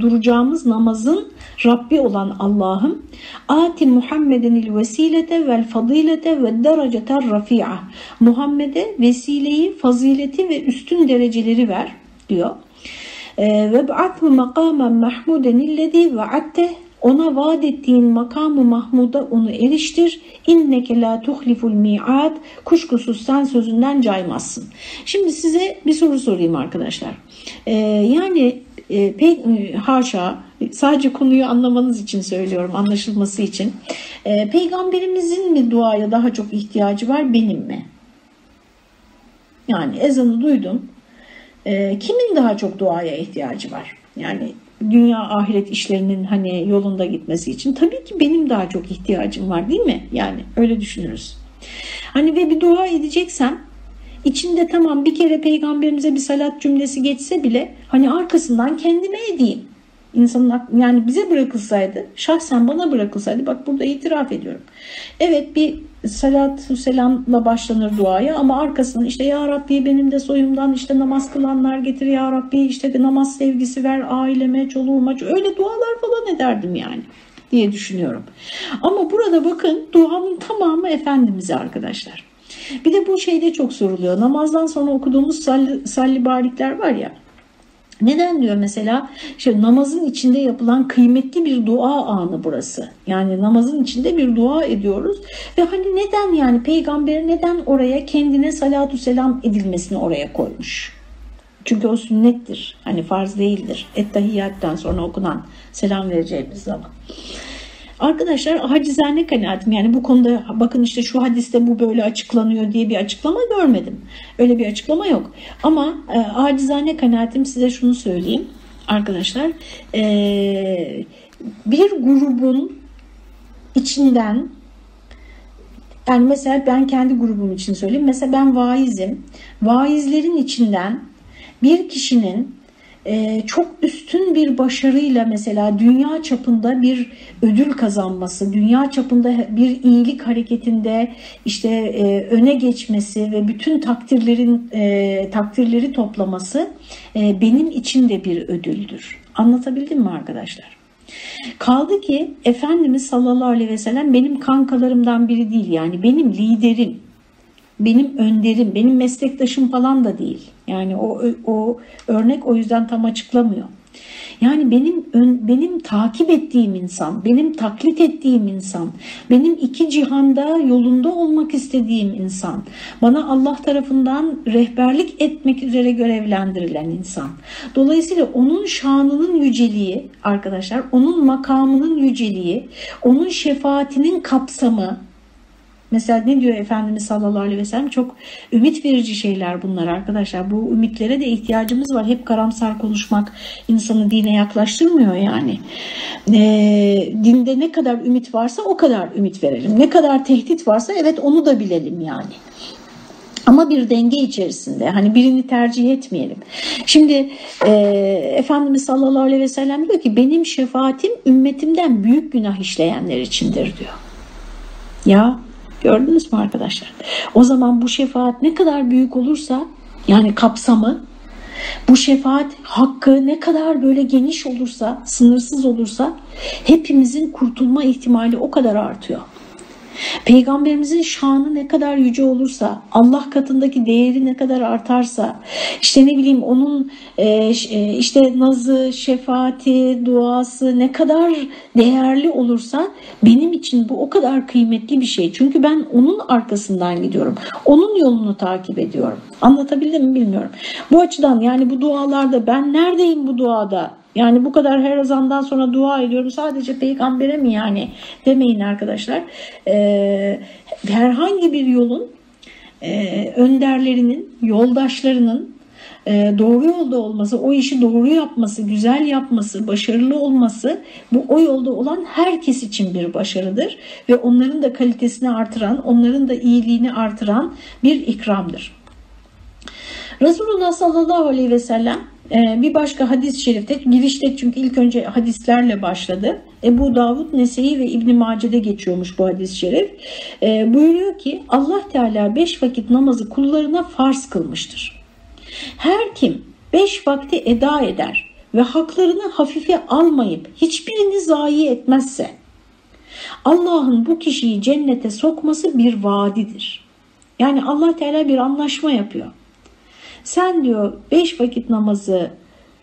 duracağımız namazın Rabbi olan Allah'ım ati Muhammeden il vesilete vel fadilete ve dereceter rafi'a Muhammed'e vesileyi, fazileti ve üstün dereceleri ver diyor. Ba'athu makamen mahmuden illezi va'atte ona vaat ettiğin makamı Mahmud'a onu eriştir. İnneke la tuhliful mi'ad. Kuşkusuz sen sözünden caymazsın. Şimdi size bir soru sorayım arkadaşlar. Ee, yani e, pe, haşa sadece konuyu anlamanız için söylüyorum anlaşılması için. E, peygamberimizin mi duaya daha çok ihtiyacı var benim mi? Yani ezanı duydum. E, kimin daha çok duaya ihtiyacı var? Yani dünya ahiret işlerinin hani yolunda gitmesi için tabii ki benim daha çok ihtiyacım var değil mi? Yani öyle düşünürüz. Hani ve bir dua edeceksem içinde tamam bir kere peygamberimize bir salat cümlesi geçse bile hani arkasından kendime edeyim. İnsanın yani bize bırakılsaydı, şahsen bana bırakılsaydı bak burada itiraf ediyorum. Evet bir salatü selamla başlanır duaya ama arkasından işte ya Rabbi benim de soyumdan işte namaz kılanlar getir ya Rabbi işte namaz sevgisi ver aileme, çoluğuma öyle dualar falan ederdim yani diye düşünüyorum. Ama burada bakın duanın tamamı Efendimiz'e arkadaşlar. Bir de bu şeyde çok soruluyor. Namazdan sonra okuduğumuz salli, salli barikler var ya neden diyor mesela işte namazın içinde yapılan kıymetli bir dua anı burası. Yani namazın içinde bir dua ediyoruz ve hani neden yani peygamber neden oraya kendine salatu selam edilmesini oraya koymuş? Çünkü o sünnettir. Hani farz değildir. Ettehiyattan sonra okunan selam vereceğimiz zaman. Arkadaşlar hacizane kanaatim yani bu konuda bakın işte şu hadiste bu böyle açıklanıyor diye bir açıklama görmedim. Öyle bir açıklama yok. Ama e, acizane kanaatim size şunu söyleyeyim arkadaşlar. E, bir grubun içinden yani mesela ben kendi grubum için söyleyeyim. Mesela ben vaizim. Vaizlerin içinden bir kişinin çok üstün bir başarıyla mesela dünya çapında bir ödül kazanması, dünya çapında bir iyilik hareketinde işte e, öne geçmesi ve bütün takdirlerin e, takdirleri toplaması e, benim için de bir ödüldür. Anlatabildim mi arkadaşlar? Kaldı ki Efendimiz sallallahu aleyhi ve sellem benim kankalarımdan biri değil yani benim liderim. Benim önderim, benim meslektaşım falan da değil. Yani o, o örnek o yüzden tam açıklamıyor. Yani benim benim takip ettiğim insan, benim taklit ettiğim insan, benim iki cihanda yolunda olmak istediğim insan, bana Allah tarafından rehberlik etmek üzere görevlendirilen insan. Dolayısıyla onun şanının yüceliği arkadaşlar, onun makamının yüceliği, onun şefaatinin kapsamı, Mesela ne diyor Efendimiz sallallahu aleyhi ve sellem? Çok ümit verici şeyler bunlar arkadaşlar. Bu ümitlere de ihtiyacımız var. Hep karamsar konuşmak insanı dine yaklaştırmıyor yani. E, dinde ne kadar ümit varsa o kadar ümit verelim. Ne kadar tehdit varsa evet onu da bilelim yani. Ama bir denge içerisinde hani birini tercih etmeyelim. Şimdi e, Efendimiz sallallahu aleyhi ve sellem diyor ki benim şefaatim ümmetimden büyük günah işleyenler içindir diyor. Ya Gördünüz mü arkadaşlar? O zaman bu şefaat ne kadar büyük olursa yani kapsamı bu şefaat hakkı ne kadar böyle geniş olursa, sınırsız olursa hepimizin kurtulma ihtimali o kadar artıyor. Peygamberimizin şanı ne kadar yüce olursa, Allah katındaki değeri ne kadar artarsa, işte ne bileyim onun e, e, işte nazı, şefaati, duası ne kadar değerli olursa benim için bu o kadar kıymetli bir şey. Çünkü ben onun arkasından gidiyorum. Onun yolunu takip ediyorum. Anlatabildim mi bilmiyorum. Bu açıdan yani bu dualarda ben neredeyim bu duada? Yani bu kadar her azandan sonra dua ediyorum sadece peygambere mi yani demeyin arkadaşlar. Ee, herhangi bir yolun e, önderlerinin, yoldaşlarının e, doğru yolda olması, o işi doğru yapması, güzel yapması, başarılı olması bu o yolda olan herkes için bir başarıdır ve onların da kalitesini artıran, onların da iyiliğini artıran bir ikramdır. Resulullah sallallahu aleyhi ve sellem bir başka hadis-i şerifte girişte çünkü ilk önce hadislerle başladı. Ebu Davud, Nese'yi ve İbn Mace'de geçiyormuş bu hadis-i şerif. E, buyuruyor ki Allah Teala beş vakit namazı kullarına farz kılmıştır. Her kim beş vakti eda eder ve haklarını hafife almayıp hiçbirini zayi etmezse Allah'ın bu kişiyi cennete sokması bir vaadidir. Yani Allah Teala bir anlaşma yapıyor. Sen diyor beş vakit namazı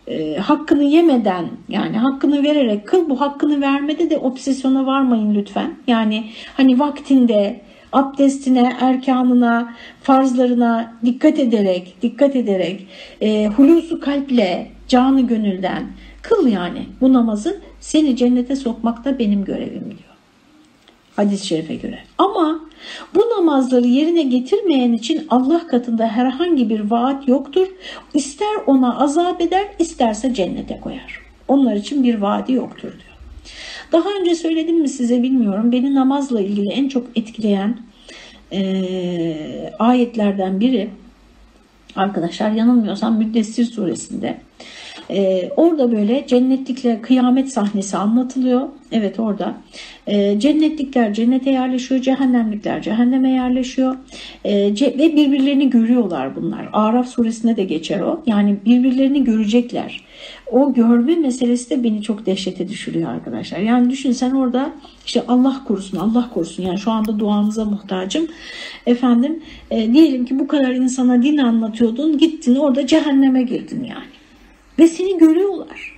e, hakkını yemeden yani hakkını vererek kıl bu hakkını vermede de obsesyona varmayın lütfen. Yani hani vaktinde abdestine, erkanına, farzlarına dikkat ederek, dikkat ederek, e, hulusu kalple, canı gönülden kıl yani bu namazı seni cennete sokmak da benim görevim diyor hadis-i şerife göre. Ama bu namazları yerine getirmeyen için Allah katında herhangi bir vaat yoktur. İster ona azap eder, isterse cennete koyar. Onlar için bir vaadi yoktur diyor. Daha önce söyledim mi size bilmiyorum. Beni namazla ilgili en çok etkileyen e, ayetlerden biri arkadaşlar yanılmıyorsam Müddessir suresinde. Ee, orada böyle cennetlikle kıyamet sahnesi anlatılıyor. Evet orada. Ee, cennetlikler cennete yerleşiyor, cehennemlikler cehenneme yerleşiyor. Ee, ve birbirlerini görüyorlar bunlar. Araf suresinde de geçer o. Yani birbirlerini görecekler. O görme meselesi de beni çok dehşete düşürüyor arkadaşlar. Yani düşün sen orada işte Allah korusun, Allah korusun. Yani şu anda duanıza muhtacım. Efendim e, diyelim ki bu kadar insana din anlatıyordun, gittin orada cehenneme girdin yani. Ve seni görüyorlar.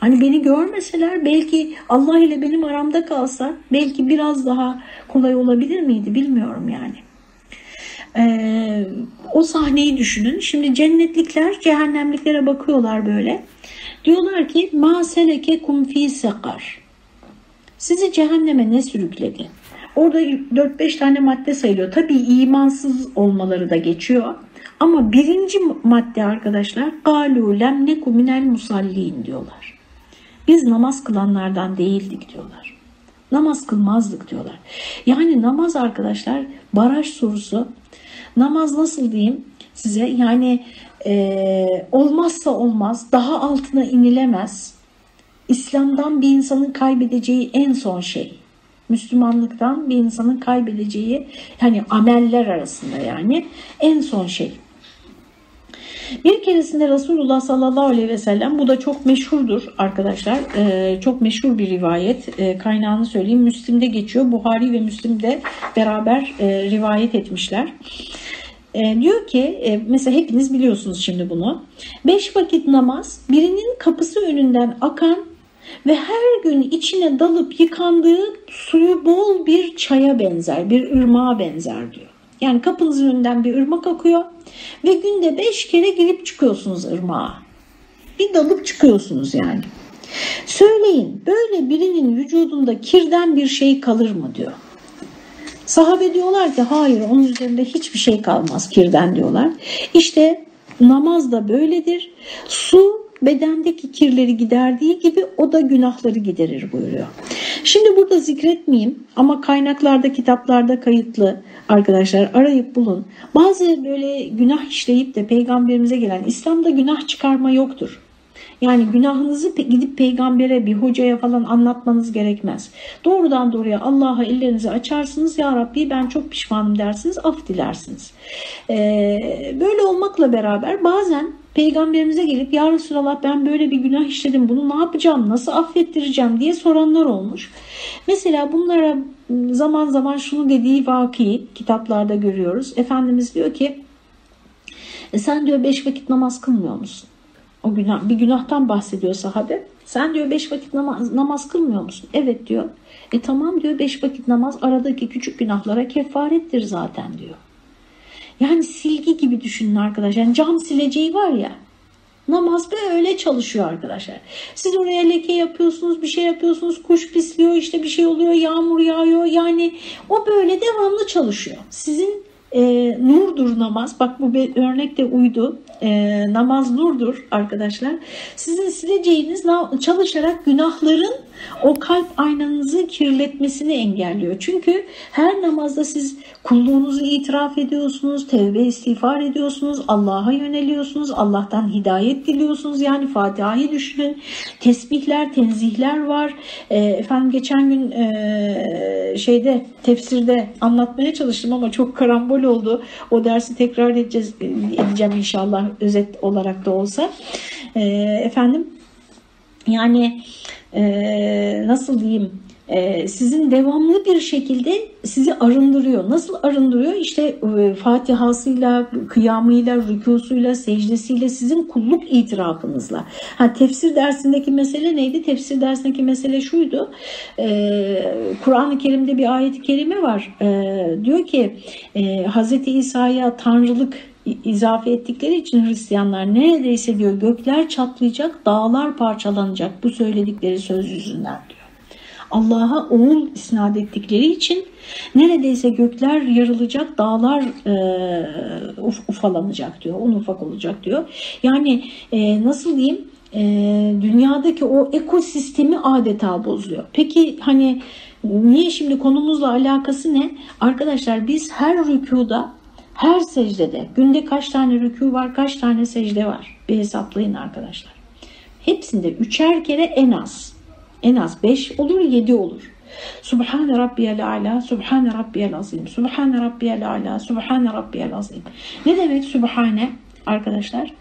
Hani beni görmeseler belki Allah ile benim aramda kalsa belki biraz daha kolay olabilir miydi bilmiyorum yani. Ee, o sahneyi düşünün. Şimdi cennetlikler cehennemliklere bakıyorlar böyle. Diyorlar ki ma seleke kum fi sekar. Sizi cehenneme ne sürükledi? Orada 4-5 tane madde sayılıyor. Tabii imansız olmaları da geçiyor. Ama birinci madde arkadaşlar galu lem neku minel musallin diyorlar. Biz namaz kılanlardan değildik diyorlar. Namaz kılmazdık diyorlar. Yani namaz arkadaşlar baraj sorusu. Namaz nasıl diyeyim size? Yani e, olmazsa olmaz, daha altına inilemez. İslam'dan bir insanın kaybedeceği en son şey. Müslümanlıktan bir insanın kaybedeceği hani ameller arasında yani en son şey. Bir keresinde Resulullah sallallahu aleyhi ve sellem bu da çok meşhurdur arkadaşlar. Ee, çok meşhur bir rivayet. Ee, kaynağını söyleyeyim. Müslim'de geçiyor. Buhari ve Müslim'de beraber e, rivayet etmişler. e, diyor ki e, mesela hepiniz biliyorsunuz şimdi bunu. Beş vakit namaz birinin kapısı önünden akan ve her gün içine dalıp yıkandığı suyu bol bir çaya benzer, bir ırmağa benzer diyor. Yani kapınızın önünden bir ırmak akıyor ve günde beş kere girip çıkıyorsunuz ırmağa. Bir dalıp çıkıyorsunuz yani. Söyleyin böyle birinin vücudunda kirden bir şey kalır mı diyor. Sahabe diyorlar ki hayır onun üzerinde hiçbir şey kalmaz kirden diyorlar. İşte namaz da böyledir. Su bedendeki kirleri giderdiği gibi o da günahları giderir buyuruyor. Şimdi burada zikretmeyeyim ama kaynaklarda, kitaplarda kayıtlı arkadaşlar arayıp bulun. Bazı böyle günah işleyip de peygamberimize gelen İslam'da günah çıkarma yoktur. Yani günahınızı gidip peygambere bir hocaya falan anlatmanız gerekmez. Doğrudan doğruya Allah'a ellerinizi açarsınız. Ya Rabbi ben çok pişmanım dersiniz. Af dilersiniz. Ee, böyle olmakla beraber bazen peygamberimize gelip ya Resulallah ben böyle bir günah işledim bunu ne yapacağım nasıl affettireceğim diye soranlar olmuş. Mesela bunlara zaman zaman şunu dediği vaki kitaplarda görüyoruz. Efendimiz diyor ki e sen diyor beş vakit namaz kılmıyor musun? O günah, bir günahtan bahsediyor sahabe. Sen diyor beş vakit namaz, namaz kılmıyor musun? Evet diyor. E tamam diyor beş vakit namaz aradaki küçük günahlara kefarettir zaten diyor. Yani silgi gibi düşünün arkadaşlar. Yani cam sileceği var ya. Namaz böyle çalışıyor arkadaşlar. Siz oraya leke yapıyorsunuz, bir şey yapıyorsunuz, kuş pisliyor, işte bir şey oluyor, yağmur yağıyor. Yani o böyle devamlı çalışıyor. Sizin e, nurdur namaz. Bak bu bir örnek de uydu. E, namaz nurdur arkadaşlar. Sizin sileceğiniz çalışarak günahların o kalp aynanızı kirletmesini engelliyor. Çünkü her namazda siz kulluğunuzu itiraf ediyorsunuz, tevbe istiğfar ediyorsunuz, Allah'a yöneliyorsunuz, Allah'tan hidayet diliyorsunuz. Yani Fatiha'yı düşünün. Tesbihler, tenzihler var. E, efendim geçen gün e, şeyde tefsirde anlatmaya çalıştım ama çok karambol oldu. O dersi tekrar edeceğiz, edeceğim inşallah özet olarak da olsa. E, efendim yani e, nasıl diyeyim e, sizin devamlı bir şekilde sizi arındırıyor. Nasıl arındırıyor? İşte e, Fatihasıyla, kıyamıyla, rükusuyla, secdesiyle, sizin kulluk itirafınızla. Ha, tefsir dersindeki mesele neydi? Tefsir dersindeki mesele şuydu. E, Kur'an-ı Kerim'de bir ayet-i kerime var. E, diyor ki e, Hz. İsa'ya tanrılık izafe ettikleri için Hristiyanlar neredeyse diyor gökler çatlayacak, dağlar parçalanacak bu söyledikleri söz yüzünden diyor. Allah'a oğul isnat ettikleri için neredeyse gökler yarılacak, dağlar e, uf, ufalanacak diyor, un ufak olacak diyor. Yani e, nasıl diyeyim, e, dünyadaki o ekosistemi adeta bozuyor. Peki hani niye şimdi konumuzla alakası ne? Arkadaşlar biz her rükuda her secdede günde kaç tane rükû var, kaç tane secde var? Bir hesaplayın arkadaşlar. Hepsinde üçer kere en az. En az beş olur, yedi olur. Subhane Rabbiyel Ala, Subhane Rabbiyel Azim, Subhane Rabbiyel Ala, Subhane Rabbiyel Azim. Ne demek Subhane arkadaşlar?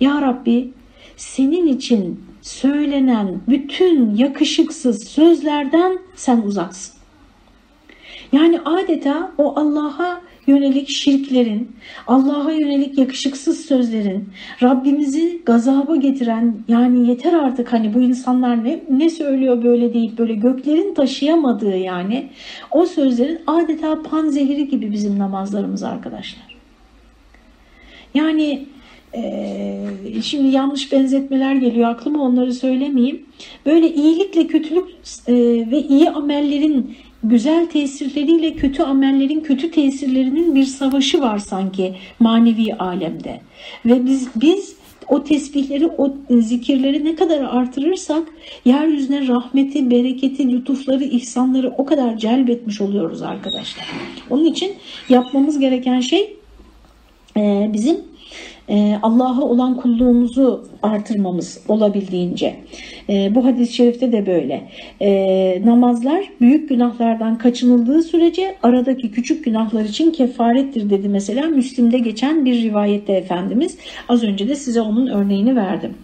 Ya Rabbi senin için söylenen bütün yakışıksız sözlerden sen uzaksın. Yani adeta o Allah'a yönelik şirklerin, Allah'a yönelik yakışıksız sözlerin, Rabbimizi gazaba getiren yani yeter artık hani bu insanlar ne, ne söylüyor böyle deyip böyle göklerin taşıyamadığı yani o sözlerin adeta panzehiri gibi bizim namazlarımız arkadaşlar. Yani ee, şimdi yanlış benzetmeler geliyor aklıma onları söylemeyeyim. Böyle iyilikle kötülük e, ve iyi amellerin güzel tesirleriyle kötü amellerin kötü tesirlerinin bir savaşı var sanki manevi alemde. Ve biz biz o tesbihleri, o zikirleri ne kadar artırırsak yeryüzüne rahmeti, bereketi, lütufları, ihsanları o kadar celbetmiş oluyoruz arkadaşlar. Onun için yapmamız gereken şey bizim e, Allah'a olan kulluğumuzu artırmamız olabildiğince. E, bu hadis-i şerifte de böyle. E, namazlar büyük günahlardan kaçınıldığı sürece aradaki küçük günahlar için kefarettir dedi mesela Müslim'de geçen bir rivayette Efendimiz. Az önce de size onun örneğini verdim.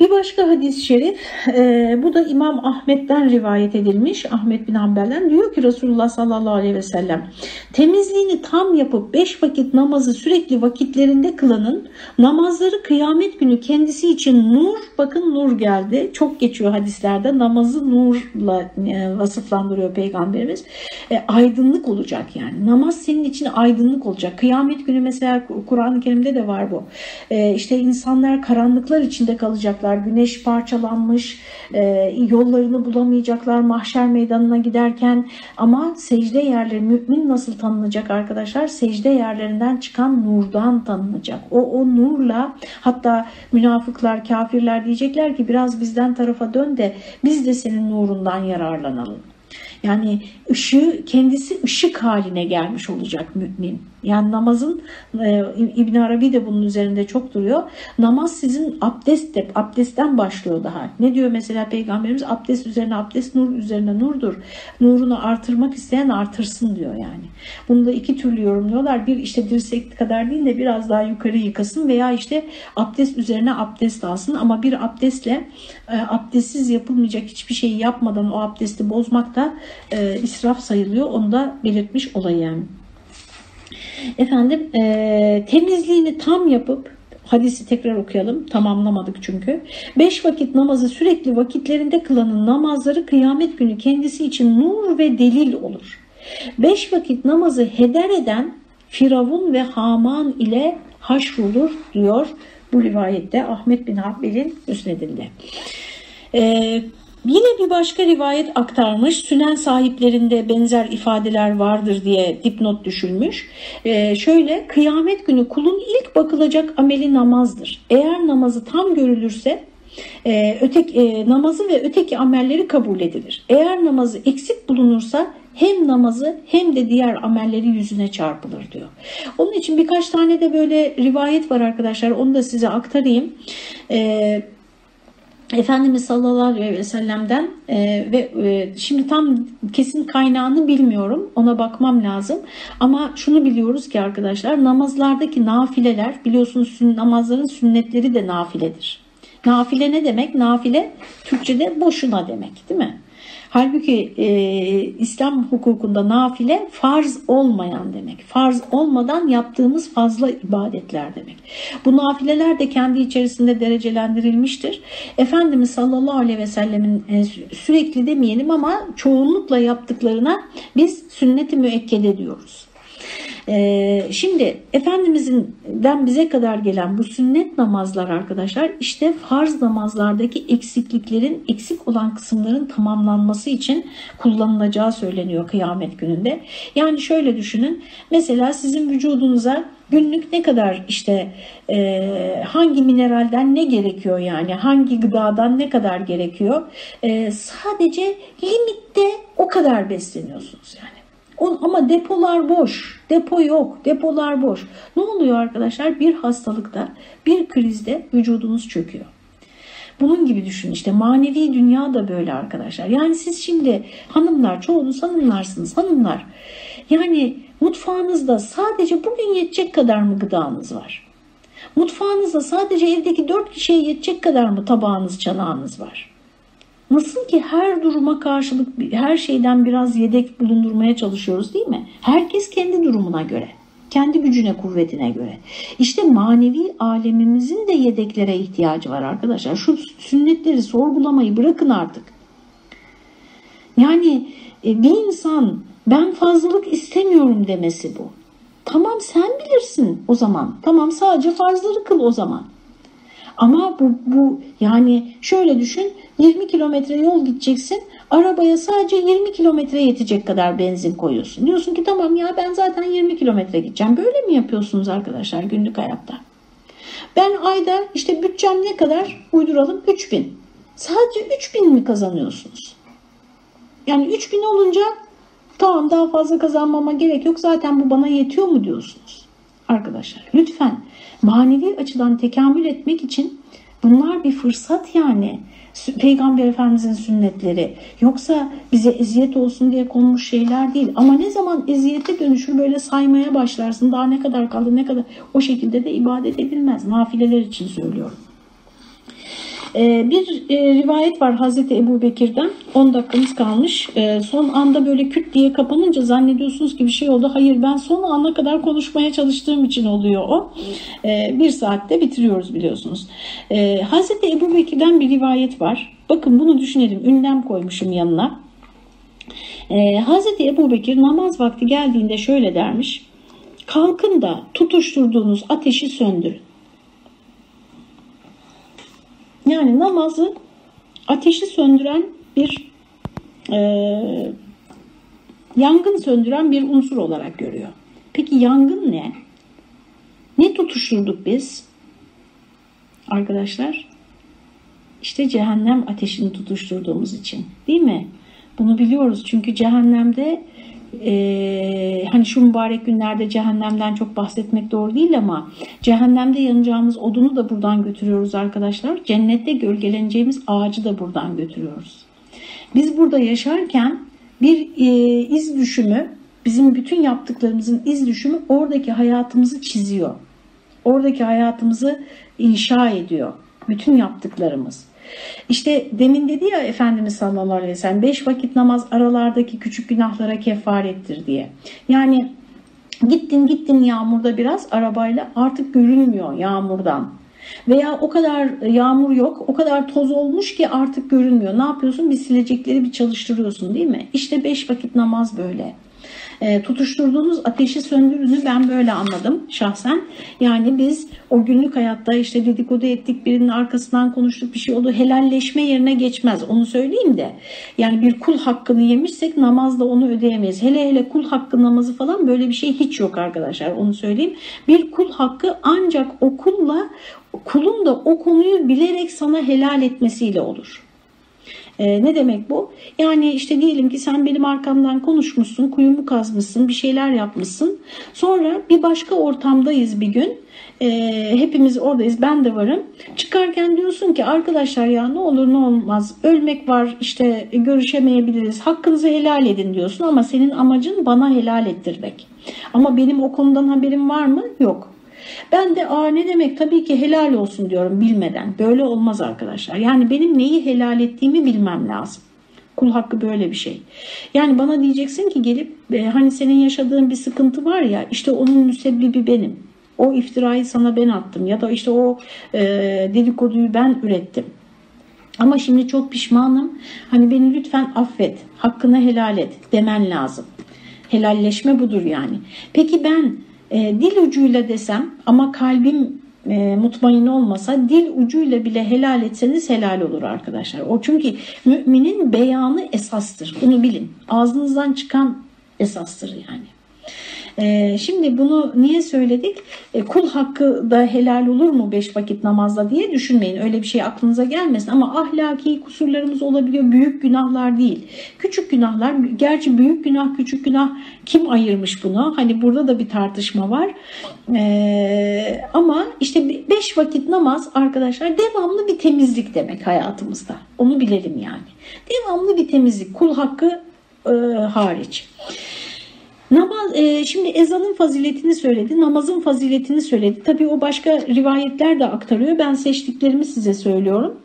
Bir başka hadis-i şerif, e, bu da İmam Ahmet'ten rivayet edilmiş, Ahmet bin Hanbel'den. Diyor ki Resulullah sallallahu aleyhi ve sellem, temizliğini tam yapıp beş vakit namazı sürekli vakitlerinde kılanın, namazları kıyamet günü kendisi için nur, bakın nur geldi, çok geçiyor hadislerde, namazı nurla e, vasıflandırıyor Peygamberimiz. E, aydınlık olacak yani, namaz senin için aydınlık olacak. Kıyamet günü mesela Kur'an-ı Kerim'de de var bu. E, işte insanlar karanlıklar içinde kalacaklar, güneş parçalanmış, e, yollarını bulamayacaklar mahşer meydanına giderken ama secde yerleri mümin nasıl tanınacak arkadaşlar? Secde yerlerinden çıkan nurdan tanınacak. O, o nurla hatta münafıklar, kafirler diyecekler ki biraz bizden tarafa dön de biz de senin nurundan yararlanalım. Yani ışığı kendisi ışık haline gelmiş olacak mümin. Yani namazın e, İbn Arabi de bunun üzerinde çok duruyor. Namaz sizin abdest de, abdestten başlıyor daha. Ne diyor mesela Peygamberimiz? Abdest üzerine abdest, nur üzerine nurdur. Nurunu artırmak isteyen artırsın diyor yani. Bunu da iki türlü yorumluyorlar. Bir işte dirsek kadar değil de biraz daha yukarı yıkasın veya işte abdest üzerine abdest alsın ama bir abdestle e, abdestsiz yapılmayacak hiçbir şeyi yapmadan o abdesti bozmak da e, israf sayılıyor. Onu da belirtmiş olayım. Efendim e, temizliğini tam yapıp hadisi tekrar okuyalım tamamlamadık çünkü. Beş vakit namazı sürekli vakitlerinde kılanın namazları kıyamet günü kendisi için nur ve delil olur. Beş vakit namazı heder eden Firavun ve Haman ile haşrolur diyor bu rivayette Ahmet bin Hanbel'in müsnedinde. Ee, Yine bir başka rivayet aktarmış. Sünen sahiplerinde benzer ifadeler vardır diye dipnot düşülmüş. Ee, şöyle kıyamet günü kulun ilk bakılacak ameli namazdır. Eğer namazı tam görülürse e, öteki, e, namazı ve öteki amelleri kabul edilir. Eğer namazı eksik bulunursa hem namazı hem de diğer amelleri yüzüne çarpılır diyor. Onun için birkaç tane de böyle rivayet var arkadaşlar. Onu da size aktarayım. Ee, Efendimiz sallallahu aleyhi ve sellem'den e, ve e, şimdi tam kesin kaynağını bilmiyorum ona bakmam lazım ama şunu biliyoruz ki arkadaşlar namazlardaki nafileler biliyorsunuz namazların sünnetleri de nafiledir. Nafile ne demek? Nafile Türkçe'de boşuna demek değil mi? Halbuki e, İslam hukukunda nafile farz olmayan demek. Farz olmadan yaptığımız fazla ibadetler demek. Bu nafileler de kendi içerisinde derecelendirilmiştir. Efendimiz sallallahu aleyhi ve sellemin e, sürekli demeyelim ama çoğunlukla yaptıklarına biz sünnet-i müekkede diyoruz. Ee, şimdi Efendimiz'den bize kadar gelen bu sünnet namazlar arkadaşlar işte farz namazlardaki eksikliklerin eksik olan kısımların tamamlanması için kullanılacağı söyleniyor kıyamet gününde. Yani şöyle düşünün mesela sizin vücudunuza günlük ne kadar işte e, hangi mineralden ne gerekiyor yani hangi gıdadan ne kadar gerekiyor e, sadece limitte o kadar besleniyorsunuz yani. Ama depolar boş. Depo yok. Depolar boş. Ne oluyor arkadaşlar? Bir hastalıkta, bir krizde vücudunuz çöküyor. Bunun gibi düşün işte manevi dünya da böyle arkadaşlar. Yani siz şimdi hanımlar, çoğunuz hanımlarsınız, hanımlar. Yani mutfağınızda sadece bugün yetecek kadar mı gıdanız var? Mutfağınızda sadece evdeki dört kişiye yetecek kadar mı tabağınız, çanağınız var? Nasıl ki her duruma karşılık her şeyden biraz yedek bulundurmaya çalışıyoruz değil mi? Herkes kendi durumuna göre, kendi gücüne, kuvvetine göre. İşte manevi alemimizin de yedeklere ihtiyacı var arkadaşlar. Şu sünnetleri sorgulamayı bırakın artık. Yani e, bir insan ben fazlalık istemiyorum demesi bu. Tamam sen bilirsin o zaman. Tamam sadece farzları kıl o zaman. Ama bu, bu yani şöyle düşün 20 kilometre yol gideceksin arabaya sadece 20 kilometre yetecek kadar benzin koyuyorsun. Diyorsun ki tamam ya ben zaten 20 kilometre gideceğim. Böyle mi yapıyorsunuz arkadaşlar günlük hayatta? Ben ayda işte bütçem ne kadar uyduralım 3000. Sadece 3000 mi kazanıyorsunuz? Yani 3000 olunca tamam daha fazla kazanmama gerek yok zaten bu bana yetiyor mu diyorsunuz? Arkadaşlar lütfen manevi açıdan tekamül etmek için bunlar bir fırsat yani. Peygamber Efendimizin sünnetleri. Yoksa bize eziyet olsun diye konmuş şeyler değil. Ama ne zaman eziyete dönüşür böyle saymaya başlarsın. Daha ne kadar kaldı ne kadar o şekilde de ibadet edilmez. Nafileler için söylüyorum. Ee, bir e, rivayet var Hazreti Ebu Bekir'den. 10 dakikamız kalmış. Ee, son anda böyle küt diye kapanınca zannediyorsunuz ki bir şey oldu. Hayır ben son ana kadar konuşmaya çalıştığım için oluyor o. Ee, bir saatte bitiriyoruz biliyorsunuz. Hazreti Ebu Bekir'den bir rivayet var. Bakın bunu düşünelim. Ünlem koymuşum yanına. Hazreti Ebu Bekir namaz vakti geldiğinde şöyle dermiş. Kalkın da tutuşturduğunuz ateşi söndürün. Yani namazı ateşi söndüren bir e, yangın söndüren bir unsur olarak görüyor. Peki yangın ne? Ne tutuşturduk biz? Arkadaşlar işte cehennem ateşini tutuşturduğumuz için değil mi? Bunu biliyoruz çünkü cehennemde e, hani şu mübarek günlerde cehennemden çok bahsetmek doğru değil ama cehennemde yanacağımız odunu da buradan götürüyoruz arkadaşlar. Cennette gölgeleneceğimiz ağacı da buradan götürüyoruz. Biz burada yaşarken bir e, iz düşümü bizim bütün yaptıklarımızın iz düşümü oradaki hayatımızı çiziyor. Oradaki hayatımızı inşa ediyor. Bütün yaptıklarımız. İşte demin dedi ya Efendimiz sallallahu aleyhi ve sellem beş vakit namaz aralardaki küçük günahlara kefarettir diye. Yani gittin gittin yağmurda biraz arabayla artık görünmüyor yağmurdan. Veya o kadar yağmur yok, o kadar toz olmuş ki artık görünmüyor. Ne yapıyorsun? Bir silecekleri bir çalıştırıyorsun değil mi? İşte beş vakit namaz böyle. E, tutuşturduğunuz ateşi söndürünü ben böyle anladım şahsen. Yani biz o günlük hayatta işte dedikodu ettik birinin arkasından konuştuk bir şey oldu helalleşme yerine geçmez onu söyleyeyim de. Yani bir kul hakkını yemişsek namazda onu ödeyemeyiz. Hele hele kul hakkı namazı falan böyle bir şey hiç yok arkadaşlar onu söyleyeyim. Bir kul hakkı ancak o kulla kulun da o konuyu bilerek sana helal etmesiyle olur. E, ne demek bu? Yani işte diyelim ki sen benim arkamdan konuşmuşsun, kuyumu kazmışsın, bir şeyler yapmışsın. Sonra bir başka ortamdayız bir gün. E, hepimiz oradayız, ben de varım. Çıkarken diyorsun ki arkadaşlar ya ne olur ne olmaz, ölmek var, işte görüşemeyebiliriz, hakkınızı helal edin diyorsun ama senin amacın bana helal ettirmek. Ama benim o konudan haberim var mı? Yok. Ben de aa ne demek tabii ki helal olsun diyorum bilmeden. Böyle olmaz arkadaşlar. Yani benim neyi helal ettiğimi bilmem lazım. Kul hakkı böyle bir şey. Yani bana diyeceksin ki gelip e, hani senin yaşadığın bir sıkıntı var ya işte onun müsebbibi benim. O iftirayı sana ben attım ya da işte o e, dedikoduyu ben ürettim. Ama şimdi çok pişmanım. Hani beni lütfen affet, hakkını helal et demen lazım. Helalleşme budur yani. Peki ben e, dil ucuyla desem ama kalbim e, mutmain olmasa dil ucuyla bile helal etseniz helal olur arkadaşlar. O çünkü müminin beyanı esastır. Bunu bilin. Ağzınızdan çıkan esastır yani. Ee, şimdi bunu niye söyledik? E, kul hakkı da helal olur mu beş vakit namazda diye düşünmeyin. Öyle bir şey aklınıza gelmesin ama ahlaki kusurlarımız olabiliyor. Büyük günahlar değil. Küçük günahlar. Gerçi büyük günah küçük günah kim ayırmış bunu? Hani burada da bir tartışma var. Ee, ama işte beş vakit namaz arkadaşlar devamlı bir temizlik demek hayatımızda. Onu bilelim yani. Devamlı bir temizlik. Kul hakkı e, hariç. Namaz, e, şimdi ezanın faziletini söyledi, namazın faziletini söyledi. Tabii o başka rivayetler de aktarıyor. Ben seçtiklerimi size söylüyorum.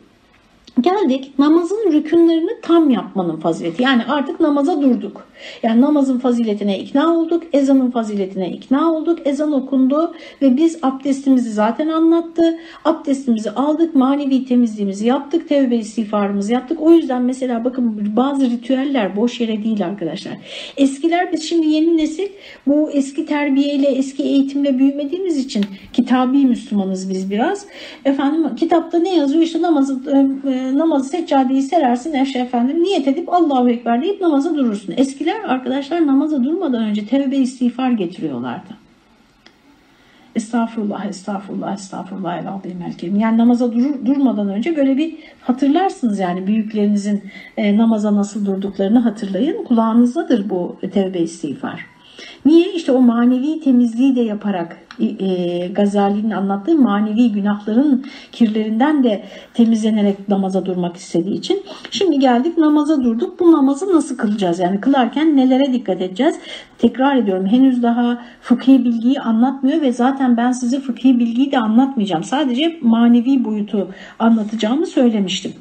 Geldik namazın rükünlerini tam yapmanın fazileti. Yani artık namaza durduk. Yani namazın faziletine ikna olduk, ezanın faziletine ikna olduk. Ezan okundu ve biz abdestimizi zaten anlattı. Abdestimizi aldık, manevi temizliğimizi yaptık, tevbe istiğfarımızı yaptık. O yüzden mesela bakın bazı ritüeller boş yere değil arkadaşlar. Eskiler biz şimdi yeni nesil bu eski terbiyeyle, eski eğitimle büyümediğimiz için kitabi Müslümanız biz biraz. Efendim kitapta ne yazıyor? İşte namazı e, e namazı seccadeyi serersin eşe efendim niyet edip Allahu Ekber deyip namaza durursun. Eskiler arkadaşlar namaza durmadan önce tevbe istiğfar getiriyorlardı. Estağfurullah, estağfurullah, estağfurullah el azim el Yani namaza dur, durmadan önce böyle bir hatırlarsınız yani büyüklerinizin e, namaza nasıl durduklarını hatırlayın. Kulağınızdadır bu tevbe istiğfar. Niye? İşte o manevi temizliği de yaparak e, Gazali'nin anlattığı manevi günahların kirlerinden de temizlenerek namaza durmak istediği için. Şimdi geldik namaza durduk. Bu namazı nasıl kılacağız? Yani kılarken nelere dikkat edeceğiz? Tekrar ediyorum henüz daha fıkhi bilgiyi anlatmıyor ve zaten ben size fıkhi bilgiyi de anlatmayacağım. Sadece manevi boyutu anlatacağımı söylemiştim.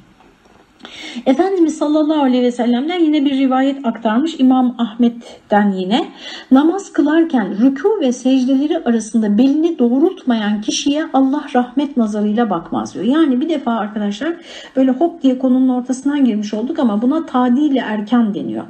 Efendimiz sallallahu aleyhi ve sellem'den yine bir rivayet aktarmış İmam Ahmet'ten yine. Namaz kılarken rükû ve secdeleri arasında belini doğrultmayan kişiye Allah rahmet nazarıyla bakmaz diyor. Yani bir defa arkadaşlar böyle hop diye konunun ortasından girmiş olduk ama buna tadil erken deniyor.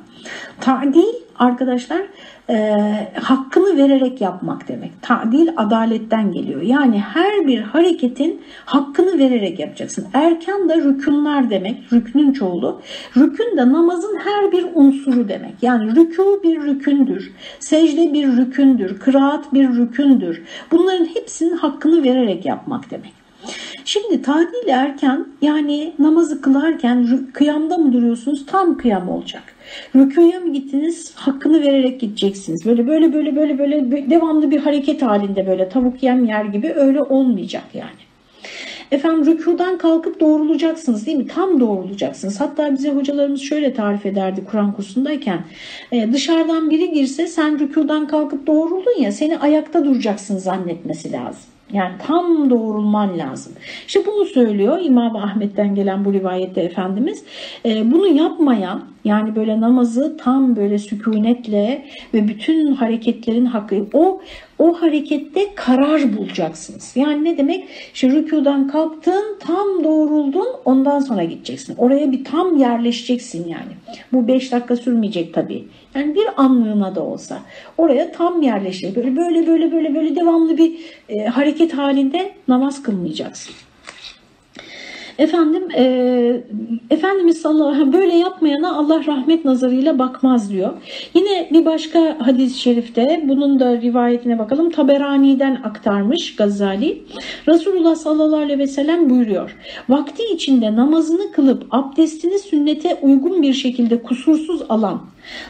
Tadil arkadaşlar e, hakkını vererek yapmak demek. Tadil adaletten geliyor. Yani her bir hareketin hakkını vererek yapacaksın. Erken de rükünler demek. Rüknün çoğulu. Rükün de namazın her bir unsuru demek. Yani rükû bir rükündür. Secde bir rükündür. Kıraat bir rükündür. Bunların hepsinin hakkını vererek yapmak demek. Şimdi tadil erken yani namazı kılarken kıyamda mı duruyorsunuz? Tam kıyam olacak. Rüküye mi gittiniz? Hakkını vererek gideceksiniz. Böyle böyle böyle böyle böyle devamlı bir hareket halinde böyle tavuk yem yer gibi öyle olmayacak yani. Efendim rükudan kalkıp doğrulacaksınız değil mi? Tam doğrulacaksınız. Hatta bize hocalarımız şöyle tarif ederdi Kur'an kursundayken. E, dışarıdan biri girse sen rükudan kalkıp doğruldun ya seni ayakta duracaksın zannetmesi lazım. Yani tam doğrulman lazım. İşte bunu söylüyor İmam Ahmet'ten gelen bu rivayette Efendimiz. E, bunu yapmayan yani böyle namazı tam böyle sükunetle ve bütün hareketlerin hakkı o o harekette karar bulacaksınız. Yani ne demek? İşte rükudan kalktın, tam doğruldun, ondan sonra gideceksin. Oraya bir tam yerleşeceksin yani. Bu 5 dakika sürmeyecek tabii. Yani bir anlığına da olsa. Oraya tam yerleşecek. Böyle böyle böyle böyle böyle devamlı bir e, hareket halinde namaz kılmayacaksın. Efendim e, Efendimiz sallallahu böyle yapmayana Allah rahmet nazarıyla bakmaz diyor. Yine bir başka hadis-i şerifte bunun da rivayetine bakalım. Taberani'den aktarmış Gazali. Resulullah sallallahu aleyhi ve sellem buyuruyor. Vakti içinde namazını kılıp abdestini sünnete uygun bir şekilde kusursuz alan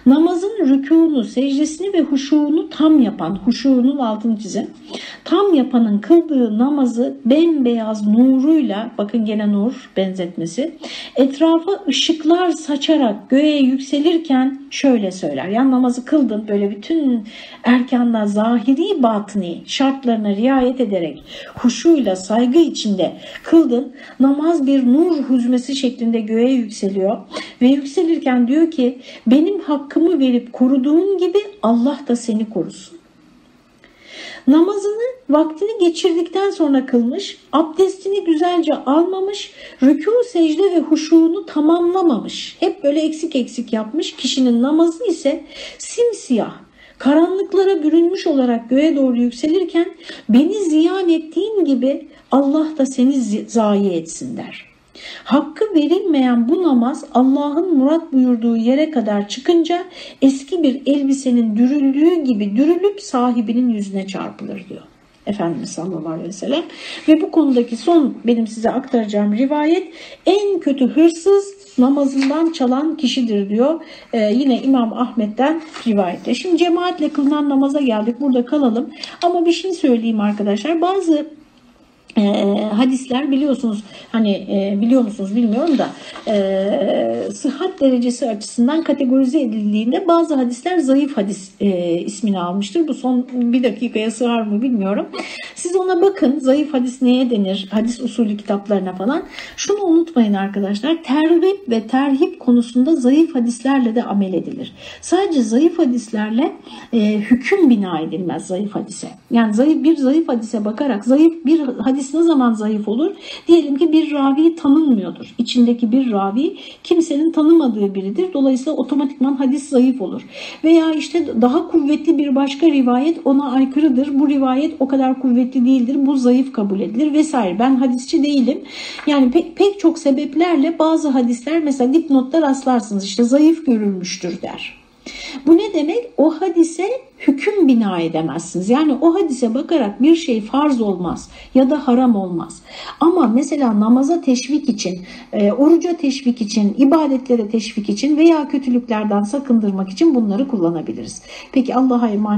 Namazın rükûnu, secdesini ve huşuğunu tam yapan, huşuğunun altını çizin, tam yapanın kıldığı namazı bembeyaz nuruyla, bakın gene nur benzetmesi, etrafa ışıklar saçarak göğe yükselirken şöyle söyler. Yani namazı kıldın böyle bütün erkanla zahiri batını şartlarına riayet ederek huşuyla saygı içinde kıldın. Namaz bir nur huzmesi şeklinde göğe yükseliyor ve yükselirken diyor ki benim hakkımı verip koruduğun gibi Allah da seni korusun. Namazını vaktini geçirdikten sonra kılmış, abdestini güzelce almamış, rükû, secde ve huşuğunu tamamlamamış. Hep böyle eksik eksik yapmış. Kişinin namazı ise simsiyah, karanlıklara bürünmüş olarak göğe doğru yükselirken beni ziyan ettiğin gibi Allah da seni zayi etsin der. Hakkı verilmeyen bu namaz Allah'ın murat buyurduğu yere kadar çıkınca eski bir elbisenin dürüldüğü gibi dürülüp sahibinin yüzüne çarpılır diyor. Efendimiz sallallahu aleyhi ve sellem. Ve bu konudaki son benim size aktaracağım rivayet en kötü hırsız namazından çalan kişidir diyor. Ee, yine İmam Ahmet'ten rivayette. Şimdi cemaatle kılınan namaza geldik. Burada kalalım. Ama bir şey söyleyeyim arkadaşlar. Bazı e, hadisler biliyorsunuz hani e, biliyor musunuz bilmiyorum da e, sıhhat derecesi açısından kategorize edildiğinde bazı hadisler zayıf hadis e, ismini almıştır. Bu son bir dakikaya sığar mı bilmiyorum. Siz ona bakın zayıf hadis neye denir hadis usulü kitaplarına falan. Şunu unutmayın arkadaşlar terhip ve terhip konusunda zayıf hadislerle de amel edilir. Sadece zayıf hadislerle e, hüküm bina edilmez zayıf hadise. Yani zayıf bir zayıf hadise bakarak zayıf bir hadis hadis ne zaman zayıf olur? Diyelim ki bir ravi tanınmıyordur. İçindeki bir ravi kimsenin tanımadığı biridir. Dolayısıyla otomatikman hadis zayıf olur. Veya işte daha kuvvetli bir başka rivayet ona aykırıdır. Bu rivayet o kadar kuvvetli değildir. Bu zayıf kabul edilir vesaire. Ben hadisçi değilim. Yani pek, pek çok sebeplerle bazı hadisler mesela dipnotta rastlarsınız. İşte zayıf görülmüştür der. Bu ne demek? O hadise hüküm bina edemezsiniz. Yani o hadise bakarak bir şey farz olmaz ya da haram olmaz. Ama mesela namaza teşvik için, e, oruca teşvik için, ibadetlere teşvik için veya kötülüklerden sakındırmak için bunları kullanabiliriz. Peki Allah'a emanet